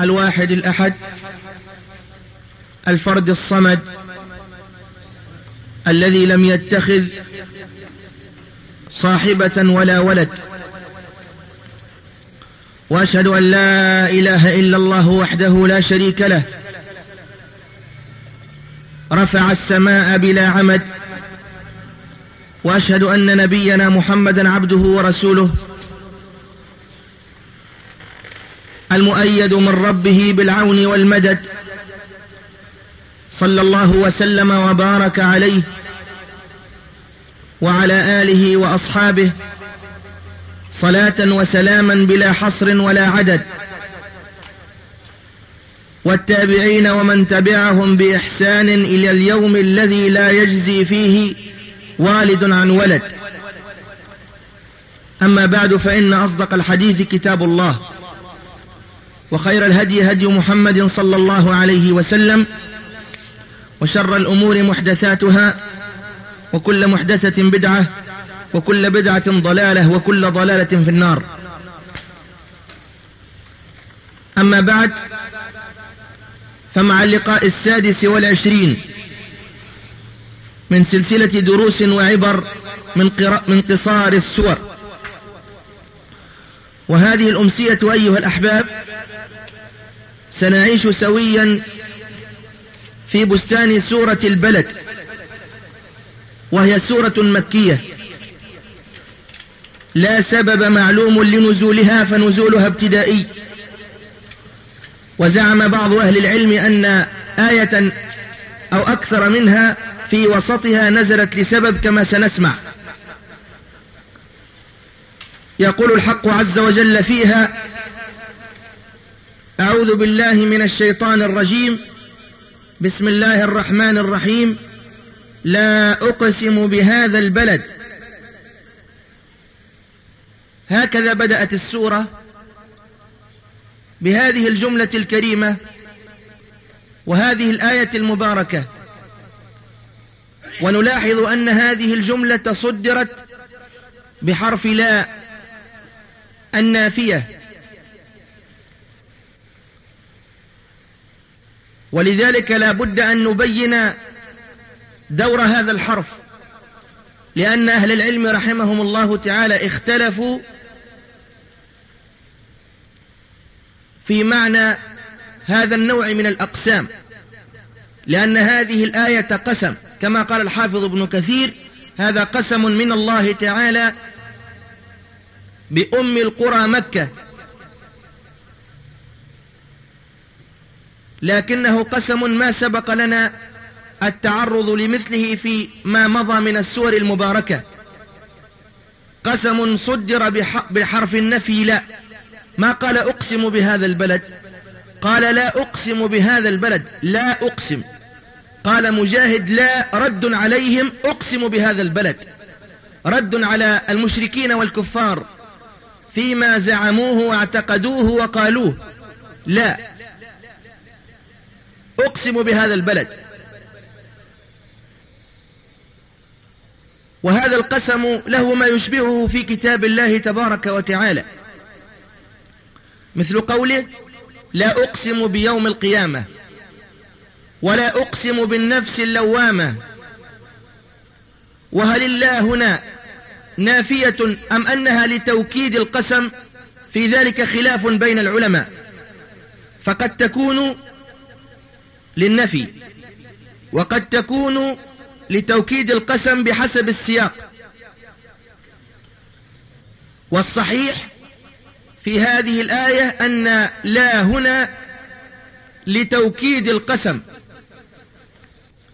الواحد الأحد الفرد الصمد الذي لم يتخذ صاحبة ولا ولد. وأشهد أن لا إله إلا الله وحده لا شريك له. رفع السماء بلا عمد. وأشهد أن نبينا محمدا عبده ورسوله. المؤيد من ربه بالعون والمدد. صلى الله وسلم وبارك عليه وعلى آله وأصحابه صلاة وسلاما بلا حصر ولا عدد. والتابعين ومن تبعهم بإحسان إلى اليوم الذي لا يجزي فيه والد عن ولد. أما بعد فإن أصدق الحديث كتاب الله. وخير الهدي هدي محمد صلى الله عليه وسلم وشر الأمور محدثاتها وكل محدثة بدعة وكل بدعة ضلالة وكل ضلالة في النار. أما بعد فمع اللقاء السادس والعشرين من سلسلة دروس وعبر من, من قصار السور. وهذه الأمسية أيها الأحباب سنعيش سويا في بستان سورة البلد وهي سورة مكية. لا سبب معلوم لنزولها فنزولها ابتدائي. وزعم بعض أهل العلم أن آية أو أكثر منها في وسطها نزلت لسبب كما سنسمع. يقول الحق عز وجل فيها أعوذ بالله من الشيطان الرجيم. بسم الله الرحمن الرحيم. لا أقسم بهذا البلد. هكذا بدأت السورة بهذه الجملة الكريمة وهذه الآية المباركة. ونلاحظ أن هذه الجملة صدرت بحرف لا النافية. ولذلك لا بد أن نبين دور هذا الحرف لأن أهل العلم رحمهم الله تعالى اختلفوا في معنى هذا النوع من الأقسام لأن هذه الآية قسم كما قال الحافظ ابن كثير هذا قسم من الله تعالى بأم القرى مكة. لكنه قسم ما سبق لنا التعرض لمثله في ما مضى من السور المباركة. قسم صدر بحرف النفي لا. ما قال أقسم بهذا البلد؟ قال لا أقسم بهذا البلد لا أقسم. قال مجاهد لا رد عليهم أقسم بهذا البلد. رد على المشركين والكفار. فيما زعموه واعتقدوه وقالوه. لا. أقسم بهذا البلد. وهذا القسم له ما يشبهه في كتاب الله تبارك وتعالى. مثل قوله لا أقسم بيوم القيامة ولا أقسم بالنفس اللوامة. وهل الله هنا نافية أم أنها لتوكيد القسم؟ في ذلك خلاف بين العلماء. فقد تكون للنفي. وقد تكون لتوكيد القسم بحسب السياق. والصحيح في هذه الآية أن لا هنا لتوكيد القسم.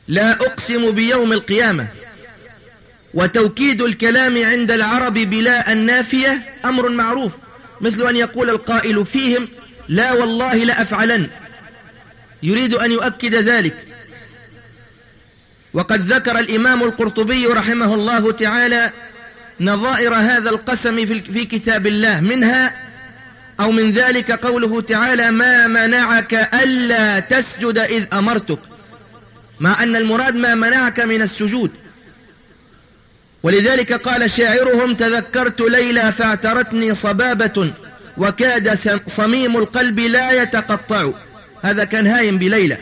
لا أقسم بيوم القيامة. وتوكيد الكلام عند العرب بلا النافية أمر معروف. مثل أن يقول القائل فيهم لا والله لأفعلن. يريد أن يؤكد ذلك. وقد ذكر الإمام القرطبي رحمه الله تعالى نظائر هذا القسم في كتاب الله. منها أو من ذلك قوله تعالى ما منعك ألا تسجد إذ أمرتك. مع أن المراد ما منعك من السجود. ولذلك قال شاعرهم تذكرت ليلى فاعترتني صبابة وكاد صميم القلب لا يتقطع. هذا كان هايم بليلى.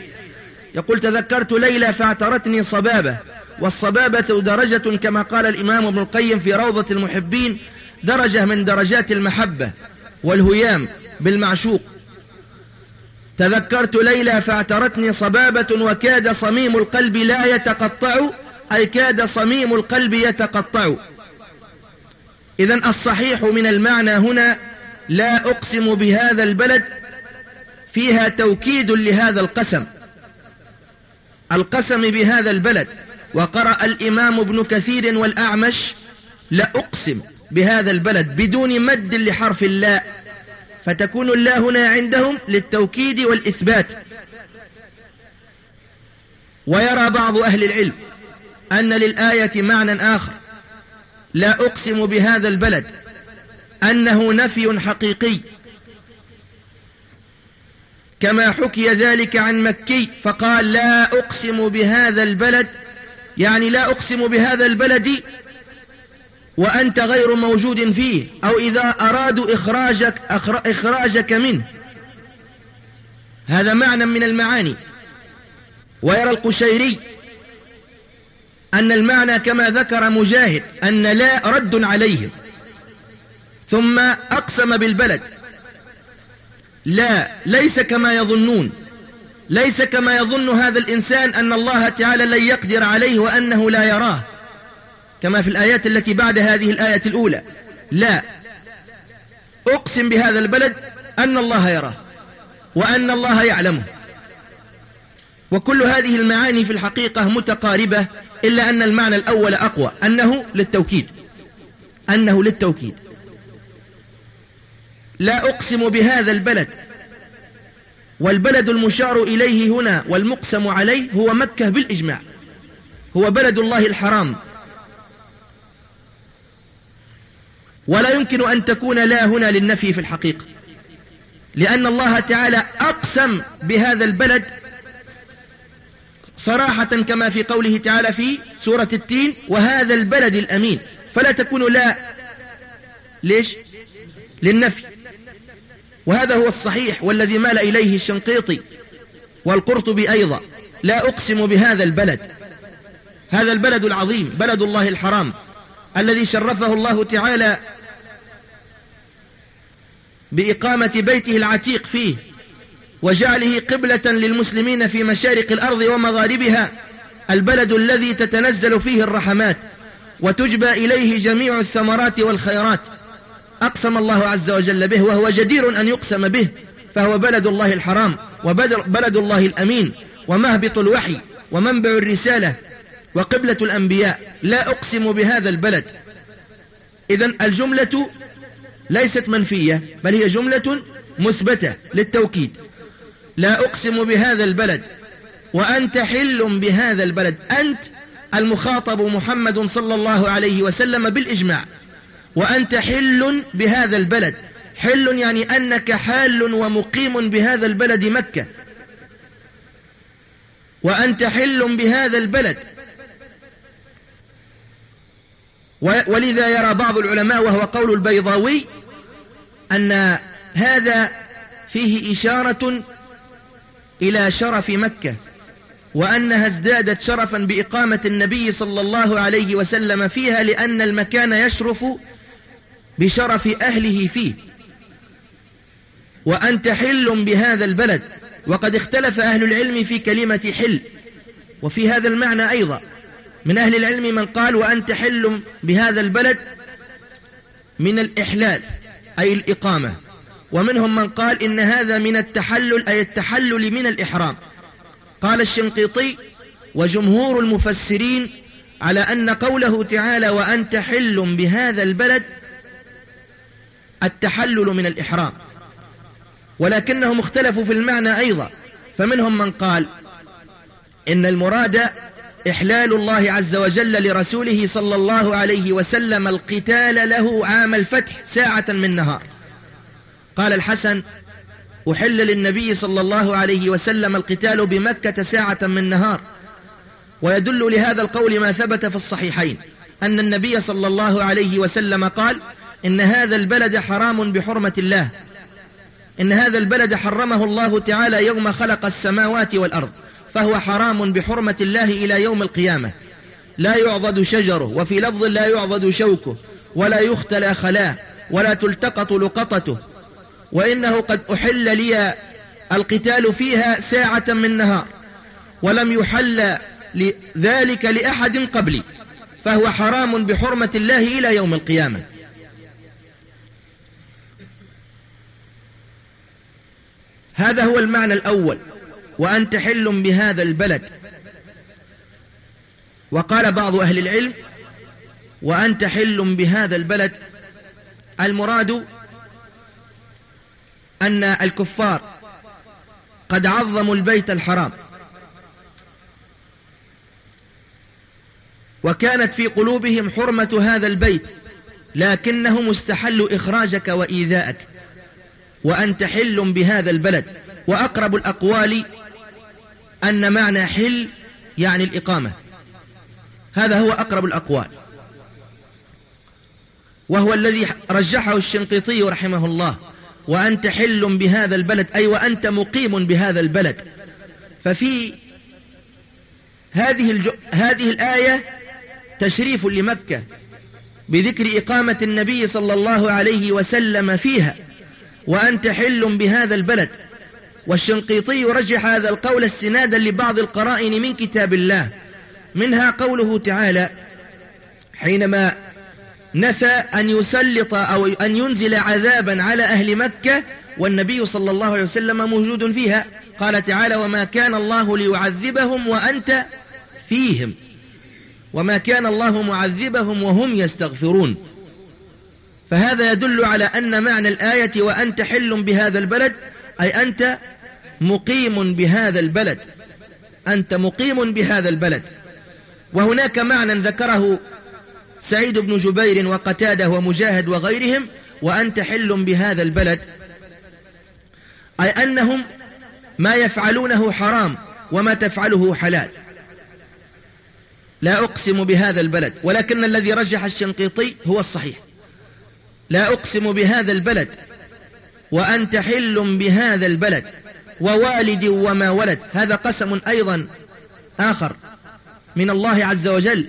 يقول تذكرت ليلى فاعترتني صبابة والصبابة درجة كما قال الإمام ابن القيم في روضة المحبين درجة من درجات المحبة والهيام بالمعشوق. تذكرت ليلى فاعترتني صبابة وكاد صميم القلب لا يتقطع أي كاد صميم القلب يتقطع. إذا الصحيح من المعنى هنا لا أقسم بهذا البلد فيها توكيد لهذا القسم. القسم بهذا البلد وقرأ الإمام ابن كثير والأعمش لا أقسم بهذا البلد بدون مد لحرف اللاء فتكون اللا هنا عندهم للتوكيد والإثبات. ويرى بعض أهل العلم أن للآية معنى آخر لا أقسم بهذا البلد أنه نفي حقيقي كما حكي ذلك عن مكي فقال لا أقسم بهذا البلد يعني لا أقسم بهذا البلد وأنت غير موجود فيه أو إذا أرادوا إخراجك, إخراجك منه. هذا معنى من المعاني. ويرى القشيري أن المعنى كما ذكر مجاهد أن لا رد عليهم. ثم أقسم بالبلد. لا ليس كما يظنون. ليس كما يظن هذا الإنسان أن الله تعالى لن يقدر عليه وأنه لا يراه. كما في الآيات التي بعد هذه الآية الأولى. لا. أقسم بهذا البلد أن الله يراه وأن الله يعلمه. وكل هذه المعاني في الحقيقة متقاربة إلا أن المعنى الأول أقوى أنه للتوكيد. أنه للتوكيد. لا أقسم بهذا البلد. والبلد المشار إليه هنا والمقسم عليه هو مكة بالإجماع. هو بلد الله الحرام. ولا يمكن أن تكون لا هنا للنفي في الحقيقة. لأن الله تعالى أقسم بهذا البلد صراحة كما في قوله تعالى في سورة التين وهذا البلد الأمين. فلا تكون لا ليش؟ للنفي. وهذا هو الصحيح والذي مال إليه الشنقيطي والقرطبي أيضا. لا أقسم بهذا البلد. هذا البلد العظيم بلد الله الحرام الذي شرفه الله تعالى بإقامة بيته العتيق فيه وجعله قبلة للمسلمين في مشارق الأرض ومغاربها البلد الذي تتنزل فيه الرحمات وتجبى إليه جميع الثمرات والخيرات. أقسم الله عز وجل به وهو جدير أن يقسم به فهو بلد الله الحرام وبلد الله الأمين ومهبط الوحي ومنبع الرسالة وقبلة الأنبياء. لا أقسم بهذا البلد. إذا الجملة ليست منفية بل هي جملة مثبتة للتوكيد. لا أقسم بهذا البلد وأنت حل بهذا البلد. أنت المخاطب محمد صلى الله عليه وسلم بالإجماع. وأنت حل بهذا البلد. حل يعني أنك حال ومقيم بهذا البلد مكة. وأنت حل بهذا البلد. ولذا يرى بعض العلماء وهو قول البيضاوي أن هذا فيه إشارة إلى شرف مكة وأنها ازدادت شرفا بإقامة النبي صلى الله عليه وسلم فيها لأن المكان يشرف بشرف أهله فيه. وأنت حل بهذا البلد وقد اختلف أهل العلم في كلمة حل. وفي هذا المعنى أيضا. من أهل العلم من قال وأنت حل بهذا البلد من الإحلال أي الإقامة. ومنهم من قال إن هذا من التحلل أي التحلل من الإحرام. قال الشنقيطي وجمهور المفسرين على أن قوله تعالى وأنت حل بهذا البلد التحلل من الإحرام. ولكنهم اختلفوا في المعنى أيضا. فمنهم من قال إن المراد إحلال الله عز وجل لرسوله صلى الله عليه وسلم القتال له عام الفتح ساعة من نهار. قال الحسن أحل للنبي صلى الله عليه وسلم القتال بمكة ساعة من نهار. ويدل لهذا القول ما ثبت في الصحيحين أن النبي صلى الله عليه وسلم قال إن هذا البلد حرام بحرمة الله. إن هذا البلد حرمه الله تعالى يوم خلق السماوات والأرض فهو حرام بحرمة الله إلى يوم القيامة. لا يعضد شجره وفي لفظ لا يعضد شوكه ولا يختلى خلاه ولا تلتقط لقطته. وإنه قد أحل لي القتال فيها ساعة من نهار ولم يحل ذلك لأحد قبلي فهو حرام بحرمة الله إلى يوم القيامة. هذا هو المعنى الأول وأنت حل بهذا البلد. وقال بعض أهل العلم وأنت حل بهذا البلد. المراد أن الكفار قد عظموا البيت الحرام. وكانت في قلوبهم حرمة هذا البيت لكنهم استحلوا إخراجك وإيذاءك وأنت حل بهذا البلد. وأقرب الأقوال أن معنى حل يعني الإقامة. هذا هو أقرب الأقوال. وهو الذي رجحه الشنقيطي رحمه الله. وأنت حل بهذا البلد أي وأنت مقيم بهذا البلد. ففي هذه, الج... هذه الآية تشريف لمكة بذكر إقامة النبي صلى الله عليه وسلم فيها. وأنت حل بهذا البلد. والشنقيطي رجح هذا القول استنادا لبعض القرائن من كتاب الله. منها قوله تعالى حينما نفى أن يسلط أو أن ينزل عذابا على أهل مكة والنبي صلى الله عليه وسلم موجود فيها. قال تعالى وما كان الله ليعذبهم وأنت فيهم. وما كان الله معذبهم وهم يستغفرون. فهذا يدل على أن معنى الآية وأنت حل بهذا البلد أي أنت مقيم بهذا البلد. أنت مقيم بهذا البلد. وهناك معنى ذكره سعيد بن جبير وقتاده ومجاهد وغيرهم وأنت حل بهذا البلد. أي أنهم ما يفعلونه حرام وما تفعله حلال. لا أقسم بهذا البلد ولكن الذي رجح الشنقيطي هو الصحيح. لا أقسم بهذا البلد وأنت حل بهذا البلد ووالد وما ولد. هذا قسم أيضا آخر من الله عز وجل.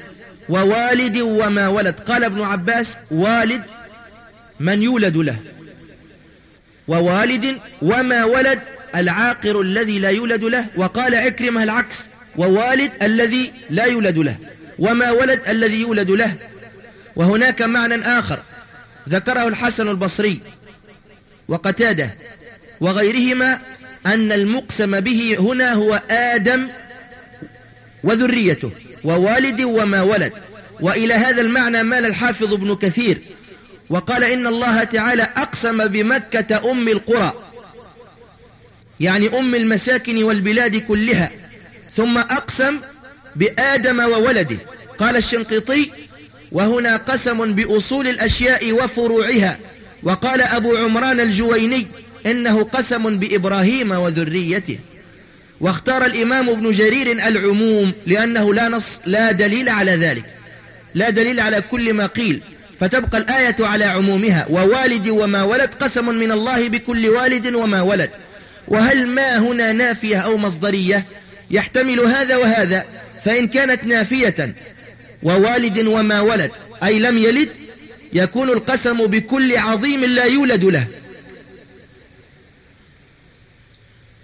ووالد وما ولد. قال ابن عباس والد من يولد له. ووالد وما ولد العاقر الذي لا يولد له. وقال عكرمة العكس ووالد الذي لا يولد له. وما ولد الذي يولد له. وهناك معنى آخر. ذكره الحسن البصري وقتاده وغيرهما أن المقسم به هنا هو آدم وذريته ووالد وما ولد. وإلى هذا المعنى مال الحافظ ابن كثير. وقال إن الله تعالى أقسم بمكة أم القرى. يعني أم المساكن والبلاد كلها. ثم أقسم بآدم وولده. قال الشنقيطي وهنا قسم بأصول الأشياء وفروعها. وقال أبو عمران الجويني إنه قسم بإبراهيم وذريته. واختار الإمام ابن جرير العموم لأنه لا نص لا دليل على ذلك. لا دليل على كل ما قيل. فتبقى الآية على عمومها. ووالد وما ولد قسم من الله بكل والد وما ولد. وهل ما هنا نافية أو مصدرية؟ يحتمل هذا وهذا. فإن كانت نافية ووالد وما ولد أي لم يلد يكون القسم بكل عظيم لا يولد له.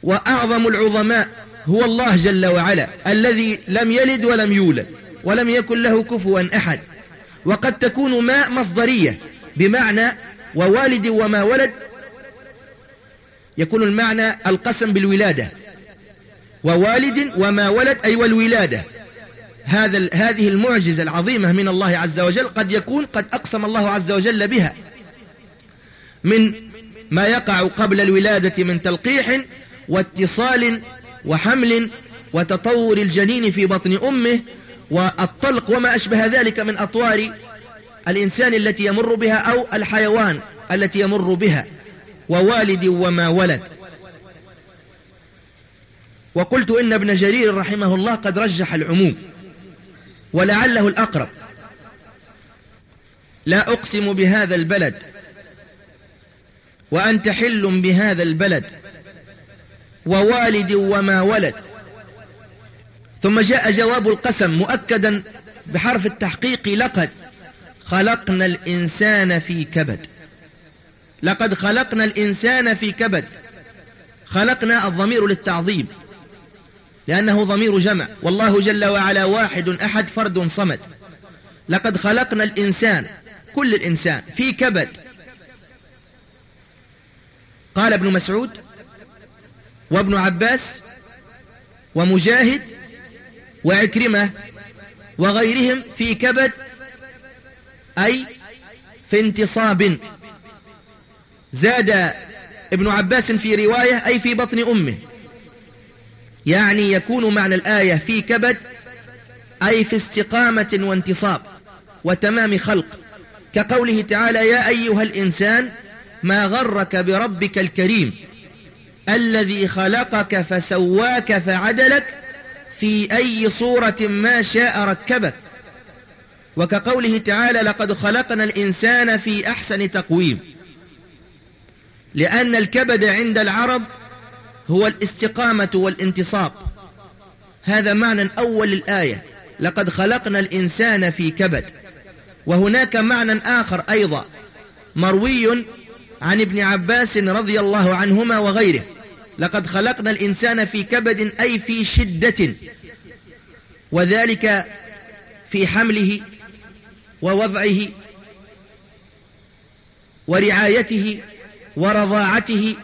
وأعظم العظماء هو الله جل وعلا الذي لم يلد ولم يولد ولم يكن له كفوا أحد. وقد تكون ماء مصدرية بمعنى ووالد وما ولد يكون المعنى القسم بالولادة. ووالد وما ولد أي والولادة. هذا هذه المعجزة العظيمة من الله عز وجل قد يكون قد أقسم الله عز وجل بها. من ما يقع قبل الولادة من تلقيح واتصال وحمل وتطور الجنين في بطن أمه والطلق وما أشبه ذلك من أطوار الإنسان التي يمر بها أو الحيوان التي يمر بها ووالد وما ولد. وقلت إن ابن جرير رحمه الله قد رجح العموم. ولعله الأقرب. لا أقسم بهذا البلد وأنت حل بهذا البلد ووالد وما ولد. ثم جاء جواب القسم مؤكدا بحرف التحقيق لقد خلقنا الإنسان في كبد. لقد خلقنا الإنسان في كبد. خلقنا الضمير للتعظيم. لأنه ضمير جمع. والله جل وعلا واحد أحد فرد صمد. لقد خلقنا الإنسان كل الإنسان في كبد. قال ابن مسعود وابن عباس ومجاهد وعكرمة وغيرهم في كبد أي في انتصاب. زاد ابن عباس في رواية أي في بطن أمه. يعني يكون معنى الآية في كبد أي في استقامة وانتصاب وتمام خلق. كقوله تعالى يا أيها الإنسان ما غرك بربك الكريم الذي خلقك فسواك فعدلك في أي صورة ما شاء ركبك. وكقوله تعالى لقد خلقنا الإنسان في أحسن تقويم. لأن الكبد عند العرب هو الاستقامة والانتصاب هذا معنى أول الآية. لقد خلقنا الإنسان في كبد. وهناك معنى آخر أيضا مروي عن ابن عباس رضي الله عنهما وغيره. لقد خلقنا الإنسان في كبد أي في شدة. وذلك في حمله ووضعه ورعايته ورضاعته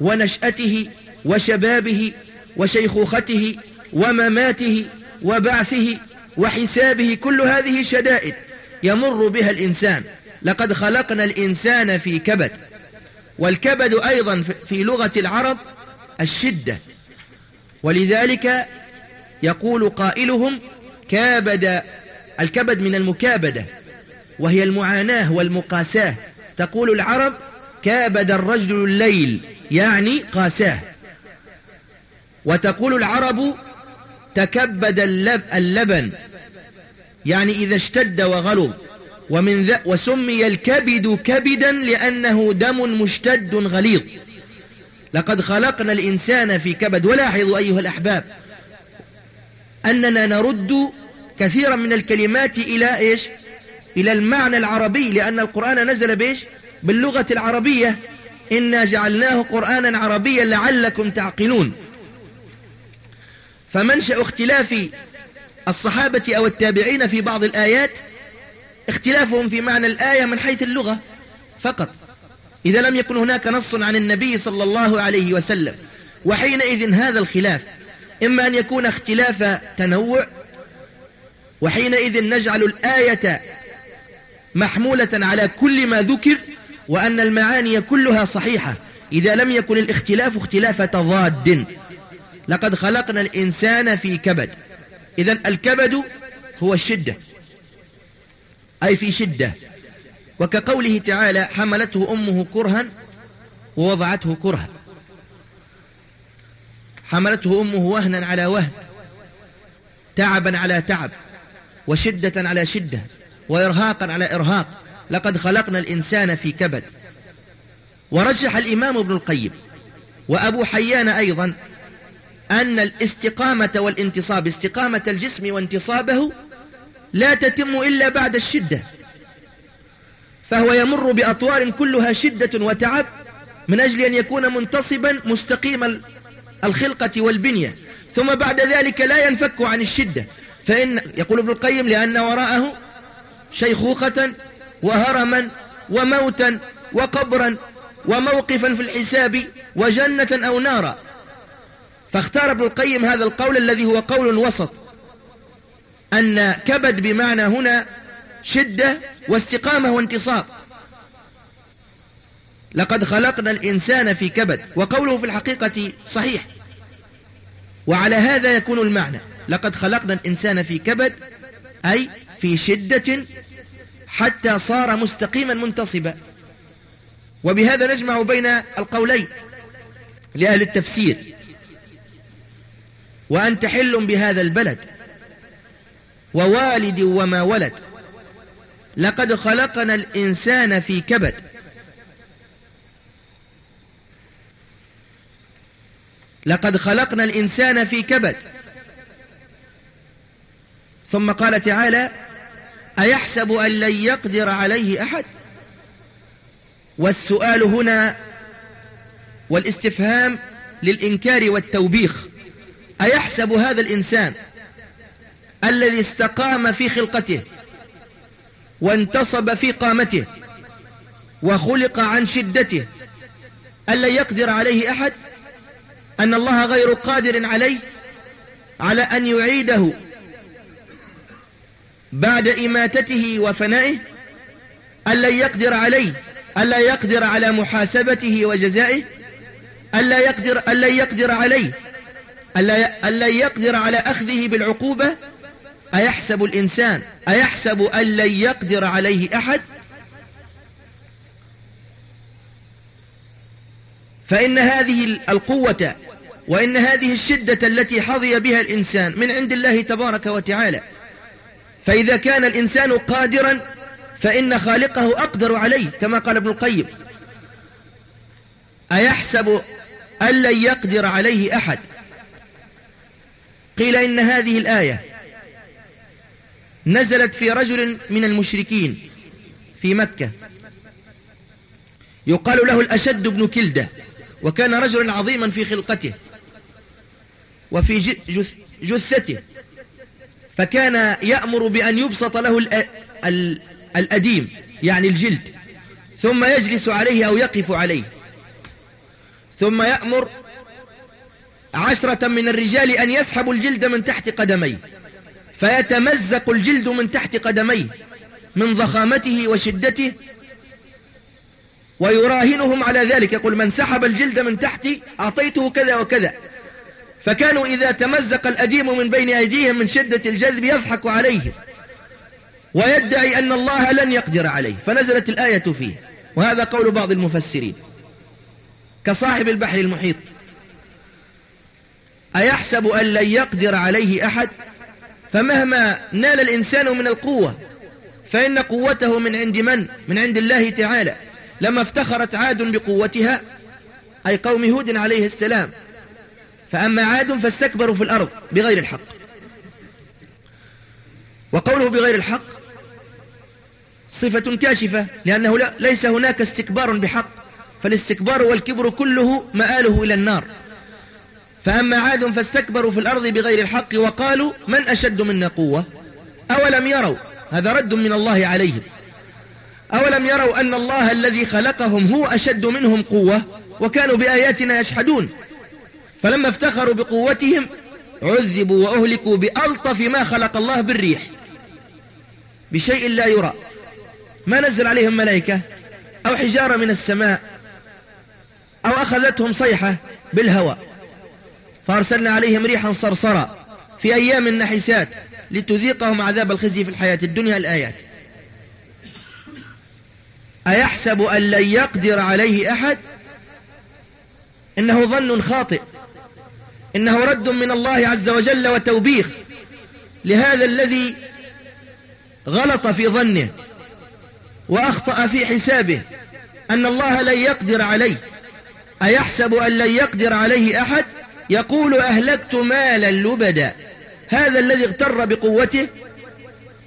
ونشأته وشبابه وشيخوخته ومماته وبعثه وحسابه كل هذه شدائد يمر بها الإنسان. لقد خلقنا الإنسان في كبد والكبد أيضا في لغة العرب الشدة. ولذلك يقول قائلهم كابد الكبد من المكابدة وهي المعاناة والمقاساة. تقول العرب كابد الرجل الليل يعني قاساه. وتقول العرب تكبد اللب اللبن. يعني إذا اشتد وغلظ ومن ذا وسمي الكبد كبدا لأنه دم مشتد غليظ. لقد خلقنا الإنسان في كبد. ولاحظوا أيها الأحباب أننا نرد كثيرا من الكلمات إلى إيش؟ إلى المعنى العربي لأن القرآن نزل بإيش؟ باللغة العربية. إنا جعلناه قرآنا عربيا لعلكم تعقلون. فمنشأ اختلاف الصحابة أو التابعين في بعض الآيات اختلافهم في معنى الآية من حيث اللغة فقط. إذا لم يكن هناك نص عن النبي صلى الله عليه وسلم وحينئذ هذا الخلاف إما أن يكون اختلاف تنوع وحينئذ نجعل الآية محمولة على كل ما ذكر وأن المعاني كلها صحيحة. إذا لم يكن الاختلاف اختلاف تضاد. لقد خلقنا الإنسان في كبد. إذا الكبد هو الشدة. أي في شدة. وكقوله تعالى حملته أمه كرها ووضعته كرها. حملته أمه وهنا على وهن. تعبا على تعب. وشدة على شدة. وإرهاقا على إرهاق. لقد خلقنا الإنسان في كبد. ورجح الإمام ابن القيم. وأبو حيان أيضا أن الاستقامة والانتصاب استقامة الجسم وانتصابه لا تتم إلا بعد الشدة. فهو يمر بأطوار كلها شدة وتعب من أجل أن يكون منتصبا مستقيم الخلقة والبنية. ثم بعد ذلك لا ينفك عن الشدة. فإن يقول ابن القيم لأن وراءه شيخوخة وهرما وموتا وقبرا وموقفا في الحساب وجنة أو نارا. فاختار ابن القيم هذا القول الذي هو قول وسط أن كبد بمعنى هنا شدة واستقامة وانتصاب. لقد خلقنا الإنسان في كبد وقوله في الحقيقة صحيح. وعلى هذا يكون المعنى لقد خلقنا الإنسان في كبد أي في شدة حتى صار مستقيما منتصبا. وبهذا نجمع بين القولين لأهل التفسير. وأنت حل بهذا البلد ووالد وما ولد. لقد خلقنا الإنسان في كبد. لقد خلقنا الإنسان في كبد. ثم قال تعالى أيحسب أن لن يقدر عليه أحد؟ والسؤال هنا والاستفهام للإنكار والتوبيخ. أيحسب هذا الإنسان الذي استقام في خلقته وانتصب في قامته وخلق عن شدته ألا يقدر عليه أحد أن الله غير قادر عليه على أن يعيده بعد إماتته وفنائه ألا يقدر عليه ألا يقدر على محاسبته وجزائه ألا يقدر, ألا يقدر عليه ألا, يقدر على أخذه بالعقوبة؟ أيحسب الإنسان؟ أيحسب أن لن يقدر عليه أحد؟ فإن هذه القوة وإن هذه الشدة التي حظي بها الإنسان من عند الله تبارك وتعالى فإذا كان الإنسان قادرا فإن خالقه أقدر عليه كما قال ابن القيم. أيحسب أن لن يقدر عليه أحد؟ قيل إن هذه الآية نزلت في رجل من المشركين في مكة. يقال له الأشد بن كلدة وكان رجلا عظيما في خلقته وفي جثته. فكان يأمر بأن يبسط له الأديم يعني الجلد ثم يجلس عليه أو يقف عليه. ثم يأمر عشرة من الرجال أن يسحبوا الجلد من تحت قدميه فيتمزق الجلد من تحت قدميه من ضخامته وشدته ويراهنهم على ذلك يقول من سحب الجلد من تحتي أعطيته كذا وكذا. فكانوا إذا تمزق الأديم من بين أيديهم من شدة الجذب يضحك عليهم ويدعي أن الله لن يقدر عليه. فنزلت الآية فيه وهذا قول بعض المفسرين كصاحب البحر المحيط. أيحسب أن لن يقدر عليه أحد؟ فمهما نال الإنسان من القوة فإن قوته من عند من؟ من عند الله تعالى. لما افتخرت عاد بقوتها أي قوم هود عليه السلام. فأما عاد فاستكبروا في الأرض بغير الحق. وقوله بغير الحق صفة كاشفة لأنه ليس هناك استكبار بحق. فالاستكبار والكبر كله مآله إلى النار. فأما عاد فاستكبروا في الأرض بغير الحق وقالوا من أشد منا قوة؟ أولم يروا هذا رد من الله عليهم. أولم يروا أن الله الذي خلقهم هو أشد منهم قوة وكانوا بآياتنا يشحدون فلما افتخروا بقوتهم عذبوا وأهلكوا بألطف ما خلق الله بالريح. بشيء لا يرى. ما نزل عليهم ملائكة؟ أو حجارة من السماء؟ أو أخذتهم صيحة بالهواء؟ فأرسلنا عليهم ريحا صرصرا في أيام النحسات لتذيقهم عذاب الخزي في الحياة الدنيا الآيات. أيحسب أن لن يقدر عليه أحد؟ إنه ظن خاطئ. إنه رد من الله عز وجل وتوبيخ لهذا الذي غلط في ظنه وأخطأ في حسابه أن الله لن يقدر عليه. أيحسب أن لن يقدر عليه أحد؟ يقول أهلكت مالا لبدا. هذا الذي اغتر بقوته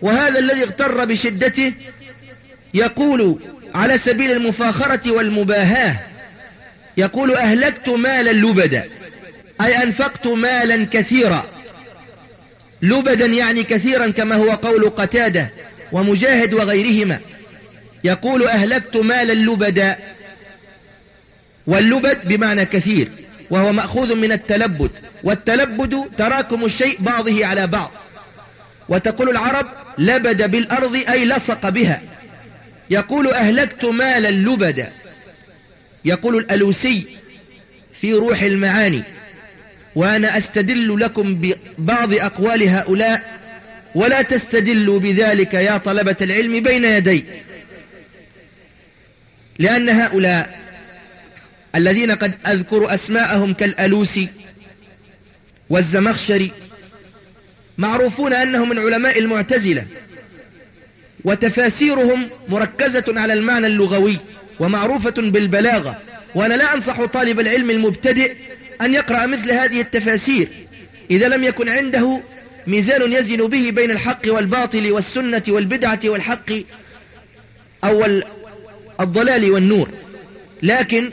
وهذا الذي اغتر بشدته يقول على سبيل المفاخرة والمباهاة يقول أهلكت مالا لبدا. أي أنفقت مالا كثيرا. لبدا يعني كثيرا كما هو قول قتادة ومجاهد وغيرهما. يقول أهلكت مالا لبدا. واللبد بمعنى كثير. وهو مأخوذ من التلبد والتلبد تراكم الشيء بعضه على بعض. وتقول العرب لبد بالأرض أي لصق بها. يقول أهلكت مالا لبدا يقول الألوسي في روح المعاني وأنا أستدل لكم ببعض أقوال هؤلاء ولا تستدلوا بذلك يا طلبة العلم بين يدي. لأن هؤلاء الذين قد أذكر أسماءهم كالألوسي والزمخشري معروفون أنهم من علماء المعتزلة وتفاسيرهم مركزة على المعنى اللغوي ومعروفة بالبلاغة وأنا لا أنصح طالب العلم المبتدئ أن يقرأ مثل هذه التفاسير إذا لم يكن عنده ميزان يزن به بين الحق والباطل والسنة والبدعة والحق أو الضلال والنور لكن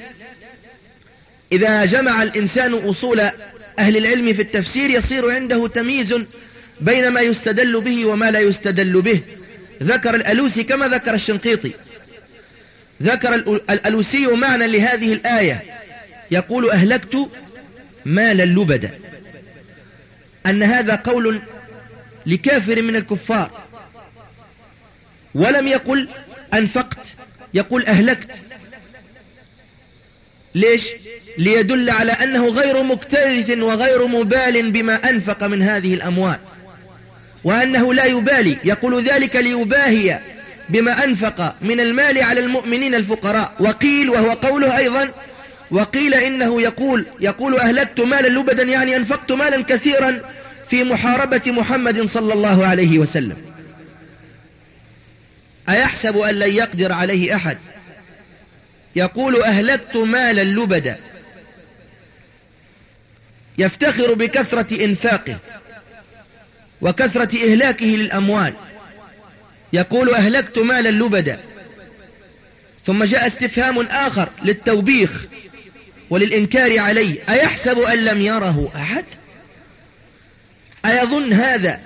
إذا جمع الإنسان أصول أهل العلم في التفسير يصير عنده تمييز بين ما يستدل به وما لا يستدل به. ذكر الألوسي كما ذكر الشنقيطي. ذكر الألوسي معنى لهذه الآية. يقول أهلكت مال اللبد أن هذا قول لكافر من الكفار. ولم يقل أنفقت يقول أهلكت. ليش؟ ليدل على أنه غير مكترث وغير مبال بما أنفق من هذه الأموال وأنه لا يبالي يقول ذلك ليباهي بما أنفق من المال على المؤمنين الفقراء. وقيل وهو قوله أيضا وقيل إنه يقول يقول أهلكت مالا لبدا يعني أنفقت مالا كثيرا في محاربة محمد صلى الله عليه وسلم. أيحسب أن لن يقدر عليه أحد؟ يقول أهلكت مالا لبدا. يفتخر بكثرة إنفاقه وكثرة إهلاكه للأموال. يقول أهلكت مالا لبدا ثم جاء استفهام آخر للتوبيخ وللإنكار عليه أيحسب أن لم يره أحد؟ أيظن هذا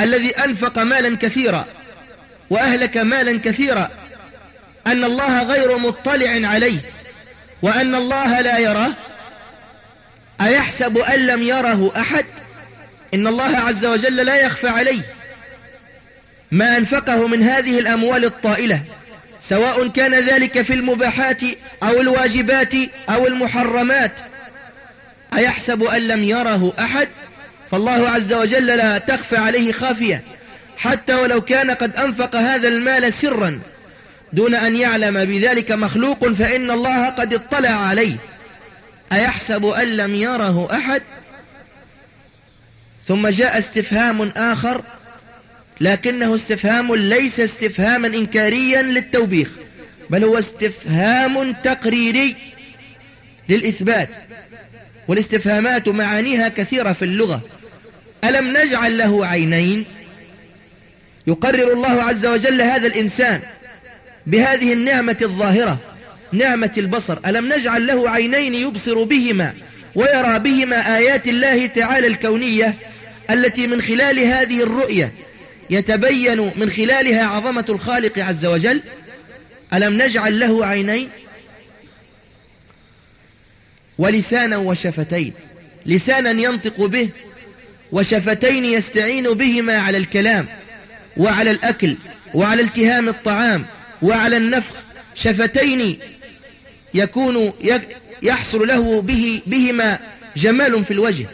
الذي أنفق مالا كثيرا وأهلك مالا كثيرا أن الله غير مطلع عليه وأن الله لا يراه؟ أيحسب أن لم يره أحد؟ إن الله عز وجل لا يخفى عليه. ما أنفقه من هذه الأموال الطائلة سواء كان ذلك في المباحات أو الواجبات أو المحرمات أيحسب أن لم يره أحد؟ فالله عز وجل لا تخفى عليه خافية. حتى ولو كان قد أنفق هذا المال سرا دون أن يعلم بذلك مخلوق فإن الله قد اطلع عليه. أيحسب أن لم يره أحد؟ ثم جاء استفهام آخر لكنه استفهام ليس استفهاما إنكاريا للتوبيخ بل هو استفهام تقريري للإثبات والاستفهامات معانيها كثيرة في اللغة. ألم نجعل له عينين؟ يقرر الله عز وجل هذا الإنسان بهذه النعمة الظاهرة. نعمة البصر. ألم نجعل له عينين يبصر بهما ويرى بهما آيات الله تعالى الكونية التي من خلال هذه الرؤية يتبين من خلالها عظمة الخالق عز وجل؟ ألم نجعل له عينين ولسانا وشفتين. لسانا ينطق به وشفتين يستعين بهما على الكلام وعلى الأكل وعلى التهام الطعام وعلى النفخ. شفتين يكون يحصل له به بهما جمال في الوجه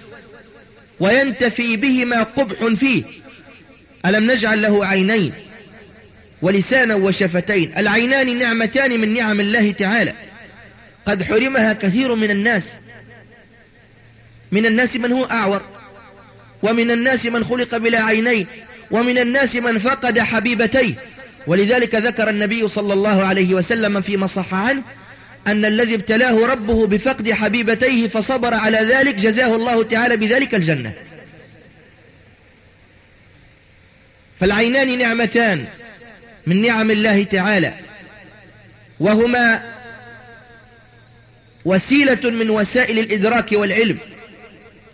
وينتفي بهما قبح فيه. ألم نجعل له عينين ولسانا وشفتين؟ العينان نعمتان من نعم الله تعالى. قد حرمها كثير من الناس. من الناس من هو أعور ومن الناس من خلق بلا عينين ومن الناس من فقد حبيبتيه. ولذلك ذكر النبي صلى الله عليه وسلم فيما صح عنه أن الذي ابتلاه ربه بفقد حبيبتيه فصبر على ذلك جزاه الله تعالى بذلك الجنة. فالعينان نعمتان من نعم الله تعالى وهما وسيلة من وسائل الإدراك والعلم.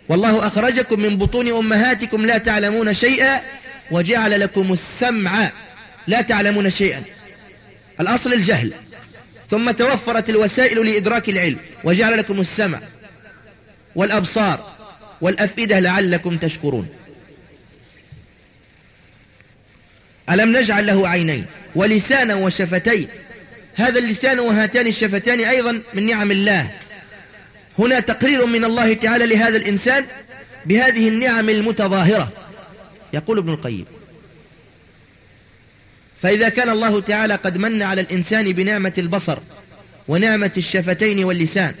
والله أخرجكم من بطون أمهاتكم لا تعلمون شيئا وجعل لكم السمع لا تعلمون شيئا. الأصل الجهل. ثم توفرت الوسائل لإدراك العلم وجعل لكم السمع والأبصار والأفئدة لعلكم تشكرون. ألم نجعل له عينين ولسانا وشفتين؟ هذا اللسان وهاتان الشفتان أيضا من نعم الله. هنا تقرير من الله تعالى لهذا الإنسان بهذه النعم المتظاهرة. يقول ابن القيم فإذا كان الله تعالى قد من على الإنسان بنعمة البصر ونعمة الشفتين واللسان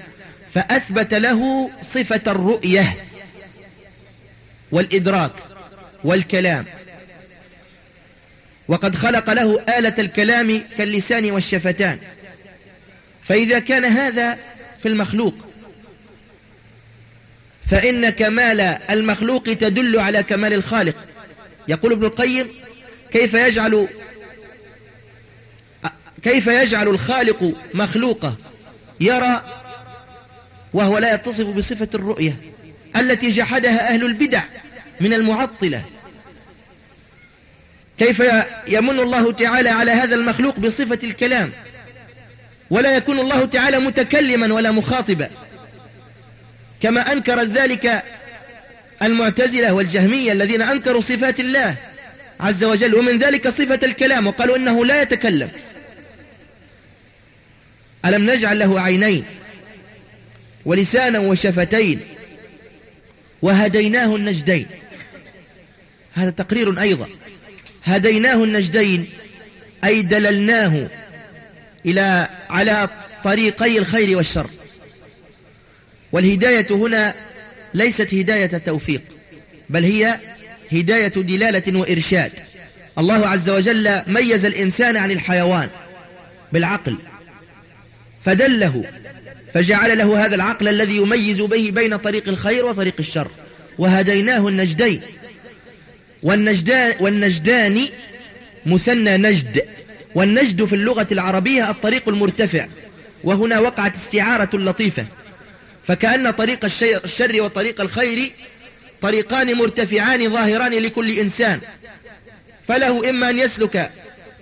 فأثبت له صفة الرؤية والإدراك والكلام. وقد خلق له آلة الكلام كاللسان والشفتان. فإذا كان هذا في المخلوق فإن كمال المخلوق تدل على كمال الخالق. يقول ابن القيم كيف يجعل كيف يجعل الخالق مخلوقه يرى وهو لا يتصف بصفة الرؤية التي جحدها أهل البدع من المعطلة. كيف يمن الله تعالى على هذا المخلوق بصفة الكلام؟ ولا يكون الله تعالى متكلما ولا مخاطبا. كما أنكر ذلك المعتزلة والجهمية الذين أنكروا صفات الله عز وجل ومن ذلك صفة الكلام وقالوا إنه لا يتكلم. ألم نجعل له عينين ولسانا وشفتين وهديناه النجدين؟ هذا تقرير أيضا. هديناه النجدين أي دللناه إلى على طريقي الخير والشر. والهداية هنا ليست هداية توفيق بل هي هداية دلالة وإرشاد. الله عز وجل ميز الإنسان عن الحيوان بالعقل. فدله فجعل له هذا العقل الذي يميز به بين طريق الخير وطريق الشر وهديناه النجدين. والنجدان, والنجدان مثنى نجد والنجد في اللغة العربية الطريق المرتفع وهنا وقعت استعارة لطيفة. فكأن طريق الشر وطريق الخير طريقان مرتفعان ظاهران لكل إنسان. فله إما أن يسلك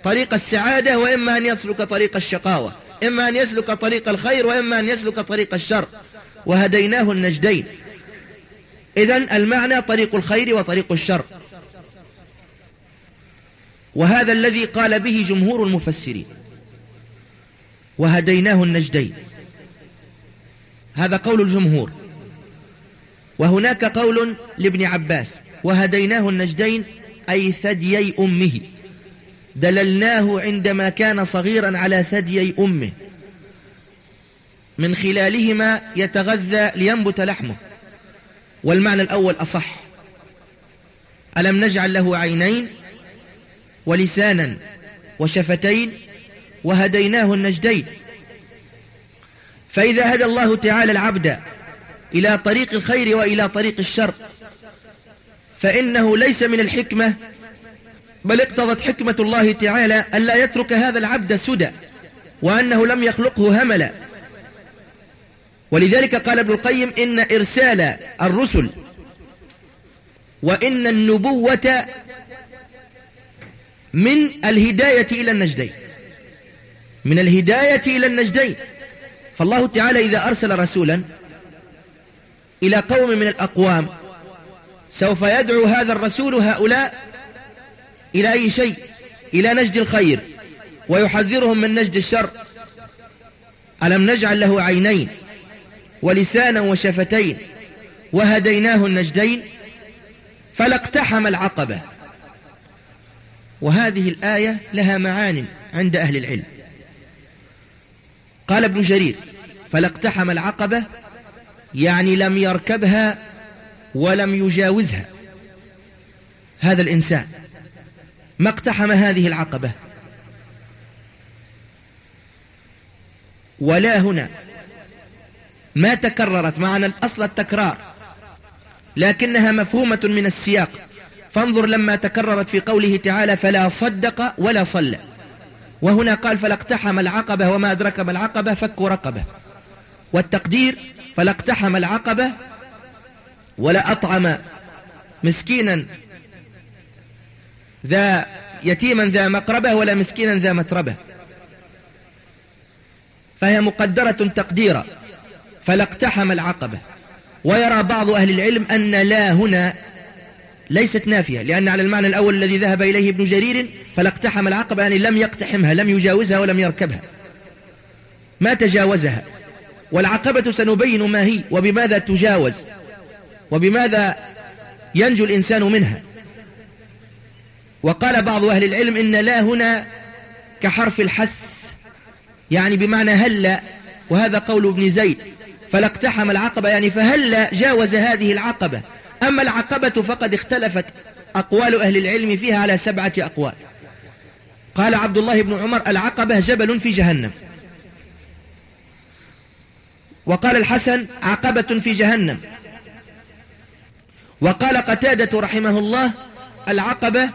طريق السعادة وإما أن يسلك طريق الشقاوة. إما أن يسلك طريق الخير وإما أن يسلك طريق الشر. وهديناه النجدين. إذن المعنى طريق الخير وطريق الشر. وهذا الذي قال به جمهور المفسرين. وهديناه النجدين. هذا قول الجمهور. وهناك قول لابن عباس. وهديناه النجدين أي ثديي أمه. دللناه عندما كان صغيرا على ثديي أمه. من خلالهما يتغذى لينبت لحمه. والمعنى الأول أصح. ألم نجعل له عينين ولسانا وشفتين وهديناه النجدين. فإذا هدى الله تعالى العبد إلى طريق الخير وإلى طريق الشر فإنه ليس من الحكمة بل اقتضت حكمة الله تعالى ألا يترك هذا العبد سدى وأنه لم يخلقه هملا. ولذلك قال ابن القيم إن إرسال الرسل وإن النبوة من الهداية إلى النجدين. من الهداية إلى النجدين. فالله تعالى إذا أرسل رسولا إلى قوم من الأقوام سوف يدعو هذا الرسول هؤلاء إلى أي شيء؟ إلى نجد الخير. ويحذرهم من نجد الشر. ألم نجعل له عينين ولسانا وشفتين وهديناه النجدين؟ فلا اقتحم العقبة. وهذه الآية لها معان عند أهل العلم. قال ابن جرير فلا اقتحم العقبة يعني لم يركبها ولم يجاوزها. هذا الإنسان ما اقتحم هذه العقبة. ولا هنا. ما تكررت معنى الأصل التكرار. لكنها مفهومة من السياق. فانظر لما تكررت في قوله تعالى فلا صدق ولا صلى. وهنا قال فلا اقتحم العقبة وما أدرك ما العقبة فك رقبة. والتقدير فلا اقتحم العقبة ولا أطعم مسكينا. ذا يتيما ذا مقربة ولا مسكينا ذا متربة. فهي مقدرة تقديرا فلا اقتحم العقبة. ويرى بعض أهل العلم أن لا هنا ليست نافية لأن على المعنى الأول الذي ذهب إليه ابن جرير فلا اقتحم العقبة يعني لم يقتحمها لم يجاوزها ولم يركبها. ما تجاوزها؟ والعقبة سنبين ما هي وبماذا تجاوز؟ وبماذا ينجو الإنسان منها؟ وقال بعض أهل العلم إن لا هنا كحرف الحث يعني بمعنى هلا وهذا قول ابن زيد فلا اقتحم العقبة يعني فهلا جاوز هذه العقبة. أما العقبة فقد اختلفت أقوال أهل العلم فيها على سبعة أقوال. قال عبد الله بن عمر العقبة جبل في جهنم. وقال الحسن عقبة في جهنم. وقال قتادة رحمه الله العقبة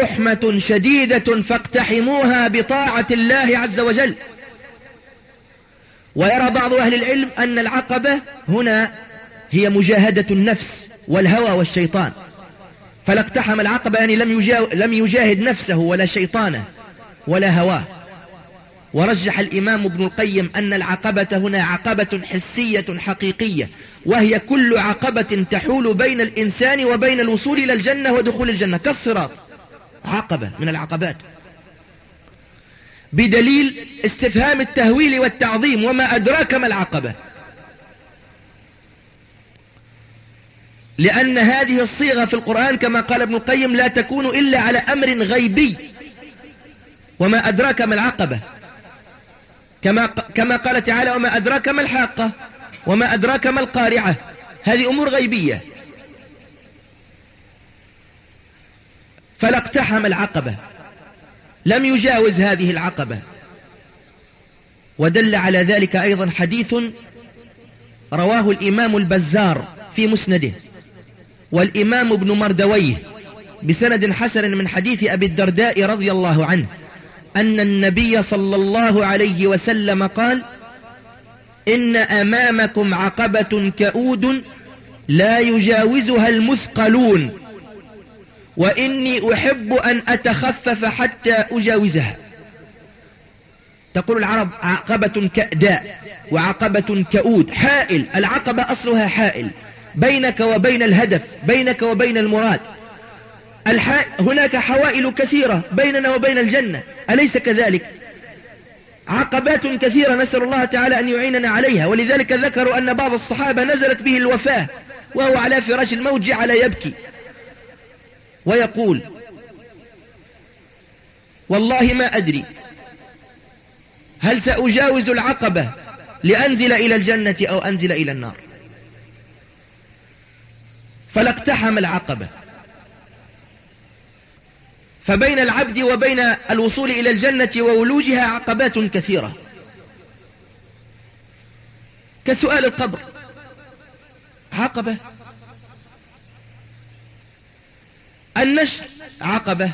قحمة شديدة فاقتحموها بطاعة الله عز وجل. ويرى بعض أهل العلم أن العقبة هنا هي مجاهدة النفس والهوى والشيطان. فلا اقتحم العقبة يعني لم, لم يجاهد نفسه ولا شيطانه ولا هواه. ورجح الإمام ابن القيم أن العقبة هنا عقبة حسية حقيقية وهي كل عقبة تحول بين الإنسان وبين الوصول إلى الجنة ودخول الجنة كالصراط. عقبة من العقبات. بدليل استفهام التهويل والتعظيم وما أدراك ما العقبة. لأن هذه الصيغة في القرآن كما قال ابن القيم لا تكون إلا على أمر غيبي. وما أدراك ما العقبة. كما, كما قال تعالى وما أدراك ما الحاقة وما أدراك ما القارعة. هذه أمور غيبية. فلا اقتحم العقبة. لم يجاوز هذه العقبة. ودل على ذلك أيضا حديث رواه الإمام البزار في مسنده والإمام ابن مردويه بسند حسن من حديث أبي الدرداء رضي الله عنه أن النبي صلى الله عليه وسلم قال إن أمامكم عقبة كؤود لا يجاوزها المثقلون وإني أحب أن أتخفف حتى أجاوزها. تقول العرب عقبة كأداء وعقبة كؤود. حائل العقبة أصلها حائل. بينك وبين الهدف بينك وبين المراد. هناك حوائل كثيرة بيننا وبين الجنة. أليس كذلك؟ عقبات كثيرة نسأل الله تعالى أن يعيننا عليها. ولذلك ذكروا أن بعض الصحابة نزلت به الوفاة وهو على فراش الموت جعل يبكي. ويقول والله ما أدري هل سأجاوز العقبة لأنزل إلى الجنة أو أنزل إلى النار؟ فلاقتحم العقبة. فبين العبد وبين الوصول إلى الجنة وولوجها عقبات كثيرة. كسؤال القبر عقبة؟ النشر عقبة